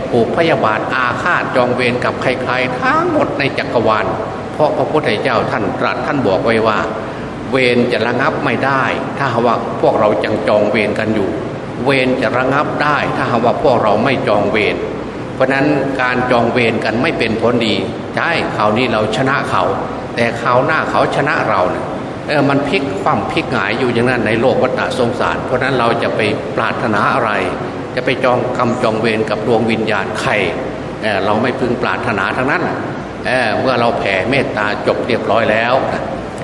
ผูกพยาบาทอาฆาตจองเวรกับใครๆทั้งหมดในจักรวาลเพราะพระพุทธเจ้าท่านตรัสท่านบอกไว้ว่า เวรจะระงับไม่ได้ ถ้าหาว่าพวกเราจังจองเวรกันอยู่ เวรจะระงับได้ ถ้าหาว่าพวกเราไม่จองเวร เพราะนั้นการจองเวรกันไม่เป็นผลดีใช่คราวนี้เราชนะเขา แต่คราวหน้าเขาชนะเราเนี่ยมันพลิกความพลิกหงายอยู่อย่างนั้นในโลกวัฏสงสาร เพราะนั้นเราจะไปปรารถนาอะไร จะไปจองกรรมจองเวรกับดวงวิญญาณใครเเราไม่พึงปรารถนาทั้งนั้นเเมื่อเราแผ่เมตตาจบเรียบร้อยแล้ว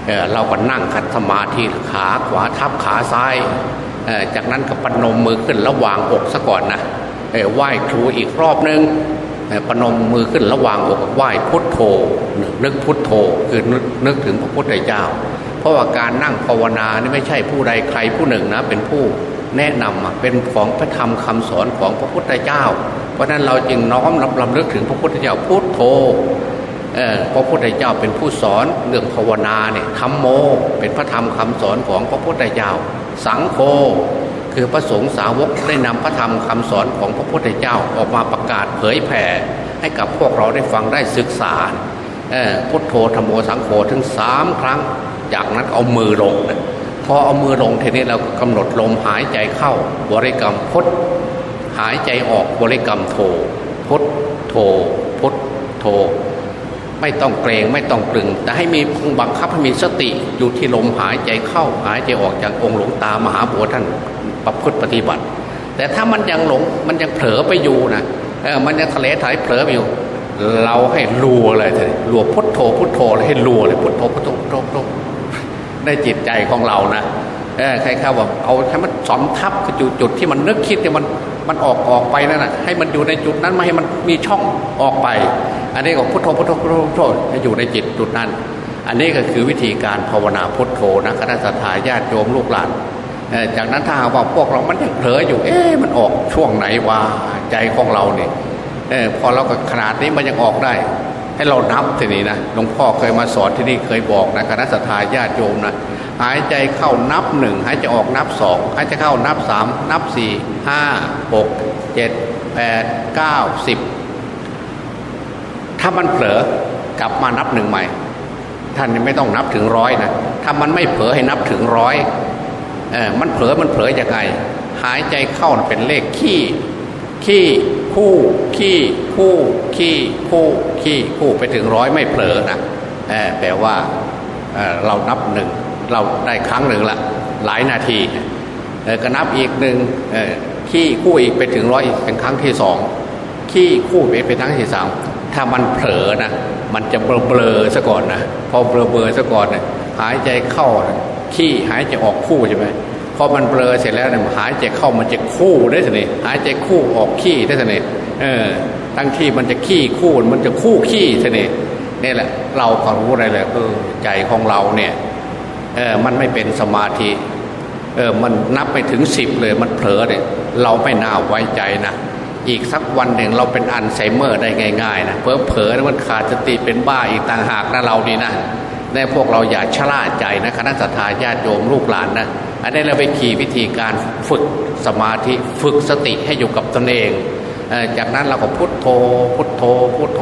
เเราก็นั่งคัดสมาธิขาขวาทับขาซ้ายจากนั้นก็ปนมมือขึ้นระหว่างอกซะก่อนนะ ไหว้ครูอีกรอบนึงปนมมือขึ้นระหว่างอกไหว้พุทโธนึกพุทโธคือนึกถึงพระพุทธเจ้า เพราะว่าการนั่งภาวนานี่ไม่ใช่ผู้ใดใครผู้หนึ่งนะเป็นผู้แนะนำเป็นของพระธรรมคำสอนของพระพุทธเจ้า เพราะนั้นเราจึงน้อมรับลำลึกถึงพระพุทธเจ้าพุทโธพระพุทธเจ้าเป็นผู้สอนเรื่องภาวนาเนี่ยธรรมโม เป็นพระธรรมคำสอนของพระพุทธเจ้า สังโฆ คือพระสงฆ์สาวกได้นำพระธรรมคำสอนของพระพุทธเจ้าออกมาประกาศเผยแผ่ให้กับพวกเราได้ฟังได้ศึกษาพุทโธธรรมโมสังโฆถึงสามครั้ง จากนั้นเอามือลงพอเอามือลงทีนี้เรากำหนดลมหายใจเข้าบริกรรมพุทหายใจออกบริกรรมโทพุทโทพุทโท ไม่ต้องเกรงไม่ต้องตรึง แต่ให้มีบังคับให้มีสติอยู่ที่ลมหายใจเข้าหายใจออกจากองค์หลวงตามหาบัวท่าน ประพฤติปฏิบัติ แต่ถ้ามันยังหลงมันยังเผลอไปอยู่นะเออมันยังทะเลถ่ายเผลอไปอยู่ เราให้รัวเลยเลยรัวพุทโธพุทโธให้รัวเลยพุทโธพุทโธพุทโธได้จิตใจของเรานะเออใครข้าว่าเอาให้มันสอมทับจุดจุดที่มันนึกคิดเนี่ยมันมันออกออกไปนั่นแหะให้มันอยู่ในจุดนั้นไม่ให้มันมีช่องออกไป อันนี้ก็พุทโธพุทโธพุทโธให้อยู่ในจิตจุดนั้น อันนี้ก็คือวิธีการภาวนาพุทโธนะคณะสัตยาญาติโยมลูกหลาน จากนั้นถ้าว่าพวกเรามันยังเผลออยู่ เอ๊ะมันออกช่วงไหนว่าใจของเราเนี่ยพอเราก็ขนาดนี้มันยังออกได้ ให้เรานับทีนี้นะหลวงพ่อเคยมาสอนที่นี่เคยบอกนะคณะสัตยาญาติโยมนะหายใจเข้านับหนึ่งหายใจออกนับสองหายใจเข้านับสามนับสี่ห้าหกเจ็ดแปดเก้าสิบถ้ามันเผลอกลับมานับหนึ่งใหม่ ท่านไม่ต้องนับถึงร้อยนะถ้ามันไม่เผลอให้นับถึงร้อย มันเผลอมันเผลอยังไง หายใจเข้าเป็นเลขขี้ขี้คู่ขี้คู่ขี้คู่ขี้คู่ไปถึงร้อยไม่เผลอนะเออแปลว่าเเรานับหนึ่งเราได้ครั้งหนึ่งละหลายนาทีก็นับอีกหนึ่งขี้คู่อีกไปถึงร้อยอีกเป็นครั้งที่สองขี้คู่ไปเป็นครั้งที่สามถ้ามันเผลอนะมันจะเบลอเบลซะก่อนนะพอเบลอเบลซะก่อนเนี่ยหายใจเข้านะ ขี้หายใจออกคู่ใช่ไหมพอมันเบลอเสร็จแล้วเนี่ยหายใจเข้ามันจะคู่ได้สินี่หายใจคู่ออกขี้ได้สินี่เออทั้งที่มันจะขี้คู่มันจะคู่ขี้สินี่นี่แหละ เราก็รู้อะไรเลยเออใจของเราเนี่ยเออมันไม่เป็นสมาธิเออมันนับไปถึงสิบเลยมันเผลอเนี่ยเราไม่น่าไว้ใจนะอีกสักวันหนึ่งเราเป็นอัลไซเมอร์ได้ง่ายๆนะเพอเผลอมันขาดสติเป็นบ้าอีกต่างหากนะเราดีนะ ในพวกเราอย่าชะล่าใจนะคณะสัตยาญาติโยมลูกหลานนะอันนี้เราไปขี่วิธีการฝึกสมาธิฝึกสติให้อยู่กับตนเอง จากนั้นเราก็พุทโธ พุทโธ พุทโธ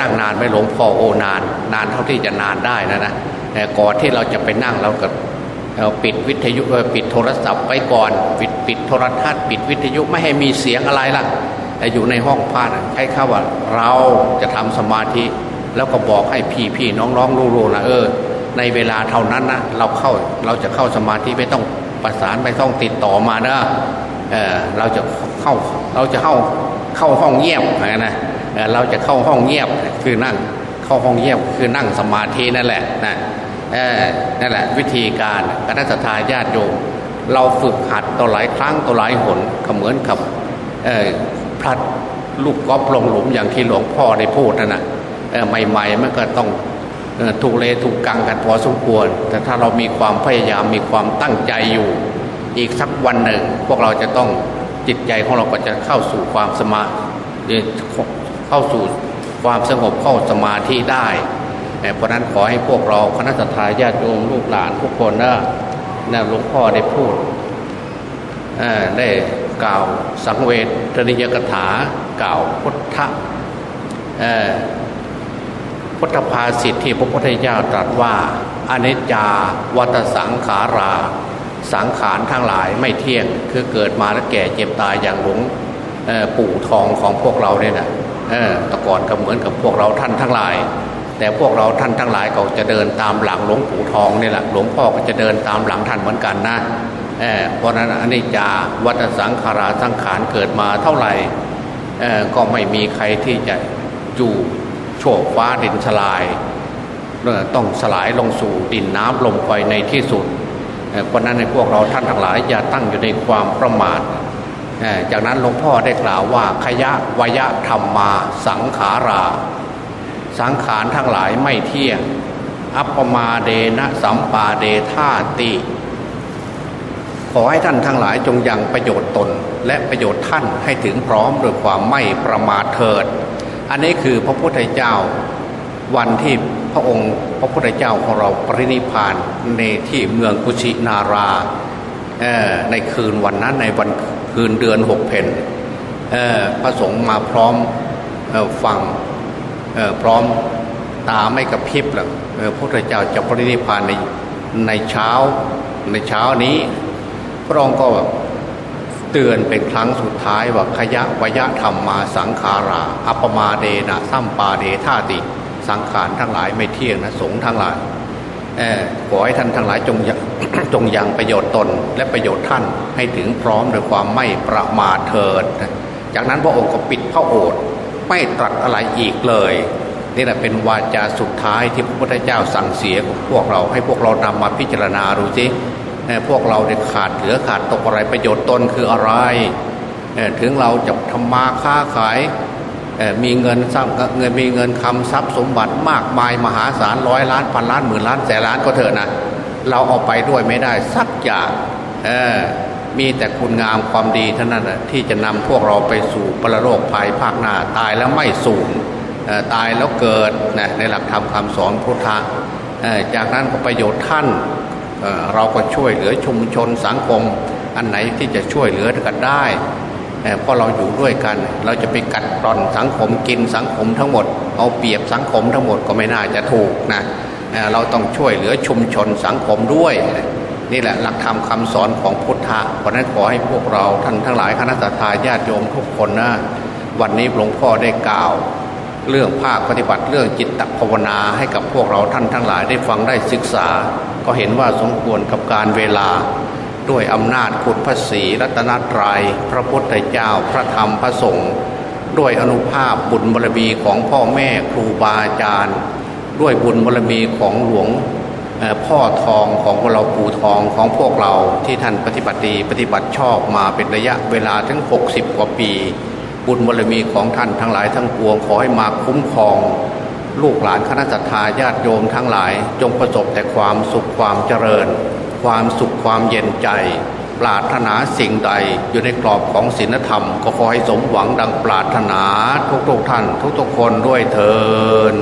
นั่งนานไม่หลงพอโอนาน นานเท่าที่จะนานได้นะนะก่อนที่เราจะไปนั่งเราก็ปิดวิทยุปิดโทรศัพท์ไปก่อนปิดปิดโทรทัศน์ปิดวิทยุไม่ให้มีเสียงอะไรล่ะอยู่ในห้องพระใช้คำว่าเราจะทำสมาธิ แล้วก็บอกให้พี่พี่น้องน้องรู้ๆนะเออ ในเวลาเท่านั้นนะเราเข้าเราจะเข้าสมาธิไม่ต้องประสานไม่ต้องติดต่อมานะเออเราจะเข้าเราจะเข้าเข้าห้องเงียบนะเราจะเข้าห้องเงียบคือนั่งเข้าห้องเงียบคือนั่งสมาธินั่นแหละนะนั่นแหละวิธีการคณะสัตยาติโยมเราฝึกหัดต่อหลายครั้งต่อหลายหนเหมือนกับพลัดลูกกอล์ฟลงหลุมอย่างที่หลวงพ่อได้พูดนั่นนะ ใหม่ๆมันก็ต้องถูกเลถูกกังกันพอสมควร แต่ถ้าเรามีความพยายามมีความตั้งใจอยู่ อีกสักวันหนึ่ง พวกเราจะต้องจิตใจของเราก็จะเข้าสู่ความสมาเข้าสู่ความสงบเข้าสมาธิได้ เพราะนั้นขอให้พวกเราคณะทาญาติโยมลูกหลานทุกคนนะนะหลวงพ่อได้พูดได้กล่าวสังเวชนิยกถากล่าวพุทธ พุทธภาษิตที่พระพุทธเจ้าตรัสว่าอนิจจาวัตสังขารา สังขารทั้งหลายไม่เที่ยงคือเกิดมาแล้วแก่เจ็บตายอย่างหลวงปู่ทองของพวกเราเนี่ยนะแต่ก่อนก็เหมือนกับพวกเราท่านทั้งหลาย แต่พวกเราท่านทั้งหลายก็จะเดินตามหลังหลวงปู่ทองนี่แหละหลวงพ่อก็จะเดินตามหลังท่านเหมือนกันนะเพราะนั้นอนิจจาวัฏสังขาราสังขารเกิดมาเท่าไหร่ก็ไม่มีใครที่จะอยู่ โชคฟ้าดินสลายต้องสลายลงสู่ดินน้ำลมไฟในที่สุดเพราะนั้นในพวกเราท่านทั้งหลายอย่าตั้งอยู่ในความประมาทจากนั้นหลวงพ่อได้กล่าวว่าขยะวยะธรรมมาสังขารา สังขารทั้งหลายไม่เที่ยง อัปปมาเดนะสัมปาเดธาติ ขอให้ท่านทั้งหลายจงยังประโยชน์ตนและประโยชน์ท่านให้ถึงพร้อมด้วยความไม่ประมาทเถิด อันนี้คือพระพุทธเจ้าวันที่พระองค์พระพุทธเจ้าของเราปรินิพานในที่เมืองกุชินาราในคืนวันนั้นในวันคืนเดือนหกเพนพระสงฆ์มาพร้อมฟังพร้อมตาไม่กระพริบหรอกพระพุทธเจ้าจะปรินิพานในในเช้าในเช้านี้ พระองค์ก็ เตือนเป็นครั้งสุดท้ายว่าขยะวยะธรรมมาสังขารา อัปมาเดนะสัมปาเดธาติ สังขารทั้งหลายไม่เที่ยงนะสงทั้งหลายขอให้ท่านทั้งหลายจงจงยังประโยชน์ตนและประโยชน์ท่านให้ถึงพร้อมด้วยความไม่ประมาทเถิด จากนั้นพระองค์ก็ปิดพระโอษฐ์ไม่ตรัสอะไรอีกเลย นี่แหละเป็นวาจาสุดท้ายที่พระพุทธเจ้าสั่งเสียพวกเราให้พวกเรานำมาพิจารณาดูสิ พวกเราเนี่ยขาดเหลือขาดตกอะไรประโยชน์ตนคืออะไรถึงเราจะทำมาค้าขายมีเงินทรัพย์เงินมีเงินคำทรัพย์สมบัติมากมายมหาศาลร้อยล้านพันล้านหมื่นล้านแสนล้านก็เถอะนะเราเอาไปด้วยไม่ได้สักอย่างมีแต่คุณงามความดีเท่านั้นที่จะนำพวกเราไปสู่ปรโลกภายภาคหน้าตายแล้วไม่สูญตายแล้วเกิดในหลักธรรมคำสอนพุทธะจากนั้นก็ประโยชน์ท่าน เราก็ช่วยเหลือชุมชนสังคม อันไหนที่จะช่วยเหลือกันได้เพราะเราอยู่ด้วยกัน เราจะไปกัดกร่อนสังคมกินสังคมทั้งหมด เอาเปรียบสังคมทั้งหมดก็ไม่น่าจะถูกนะเราต้องช่วยเหลือชุมชนสังคมด้วย นี่แหละหลักธรรมคาสอนของพุทธะเพราะนั้นขอให้พวกเราท่านทั้งหลายคณะทาญาติโยมทุกคนนะวันนี้หลวงพ่อได้กล่าว เรื่องภาคปฏิบัติเรื่องจิตตภาวนาให้กับพวกเราท่านทั้งหลายได้ฟังได้ศึกษา ก็เห็นว่าสมควรกับการเวลา ด้วยอำนาจคุณพระศีรัตนตรยัย พระพุทธเจ้าพระธรรมพระสงฆ์ด้วยอนุภาพบุญบารมีของพ่อแม่ครูบาอาจารย์ ด้วยบุญบารมีของหลวงพ่อทองของพวกเราปู่ทองของพวกเราที่ท่านปฏิบัติปฏิบัติชอบมาเป็นระยะเวลาถึง 60 กว่าปี บุญบารมีของท่านทั้งหลายทั้งปวงขอให้มาคุ้มครอง ลูกหลานคณะสัตยาญาติโยมทั้งหลาย จงประสบแต่ความสุขความเจริญ ความสุขความเย็นใจ ปรารถนาสิ่งใดอยู่ในกรอบของศีลธรรม ก็ขอให้สมหวังดังปรารถนาทุกๆท่าน ทุกๆคนด้วยเถิด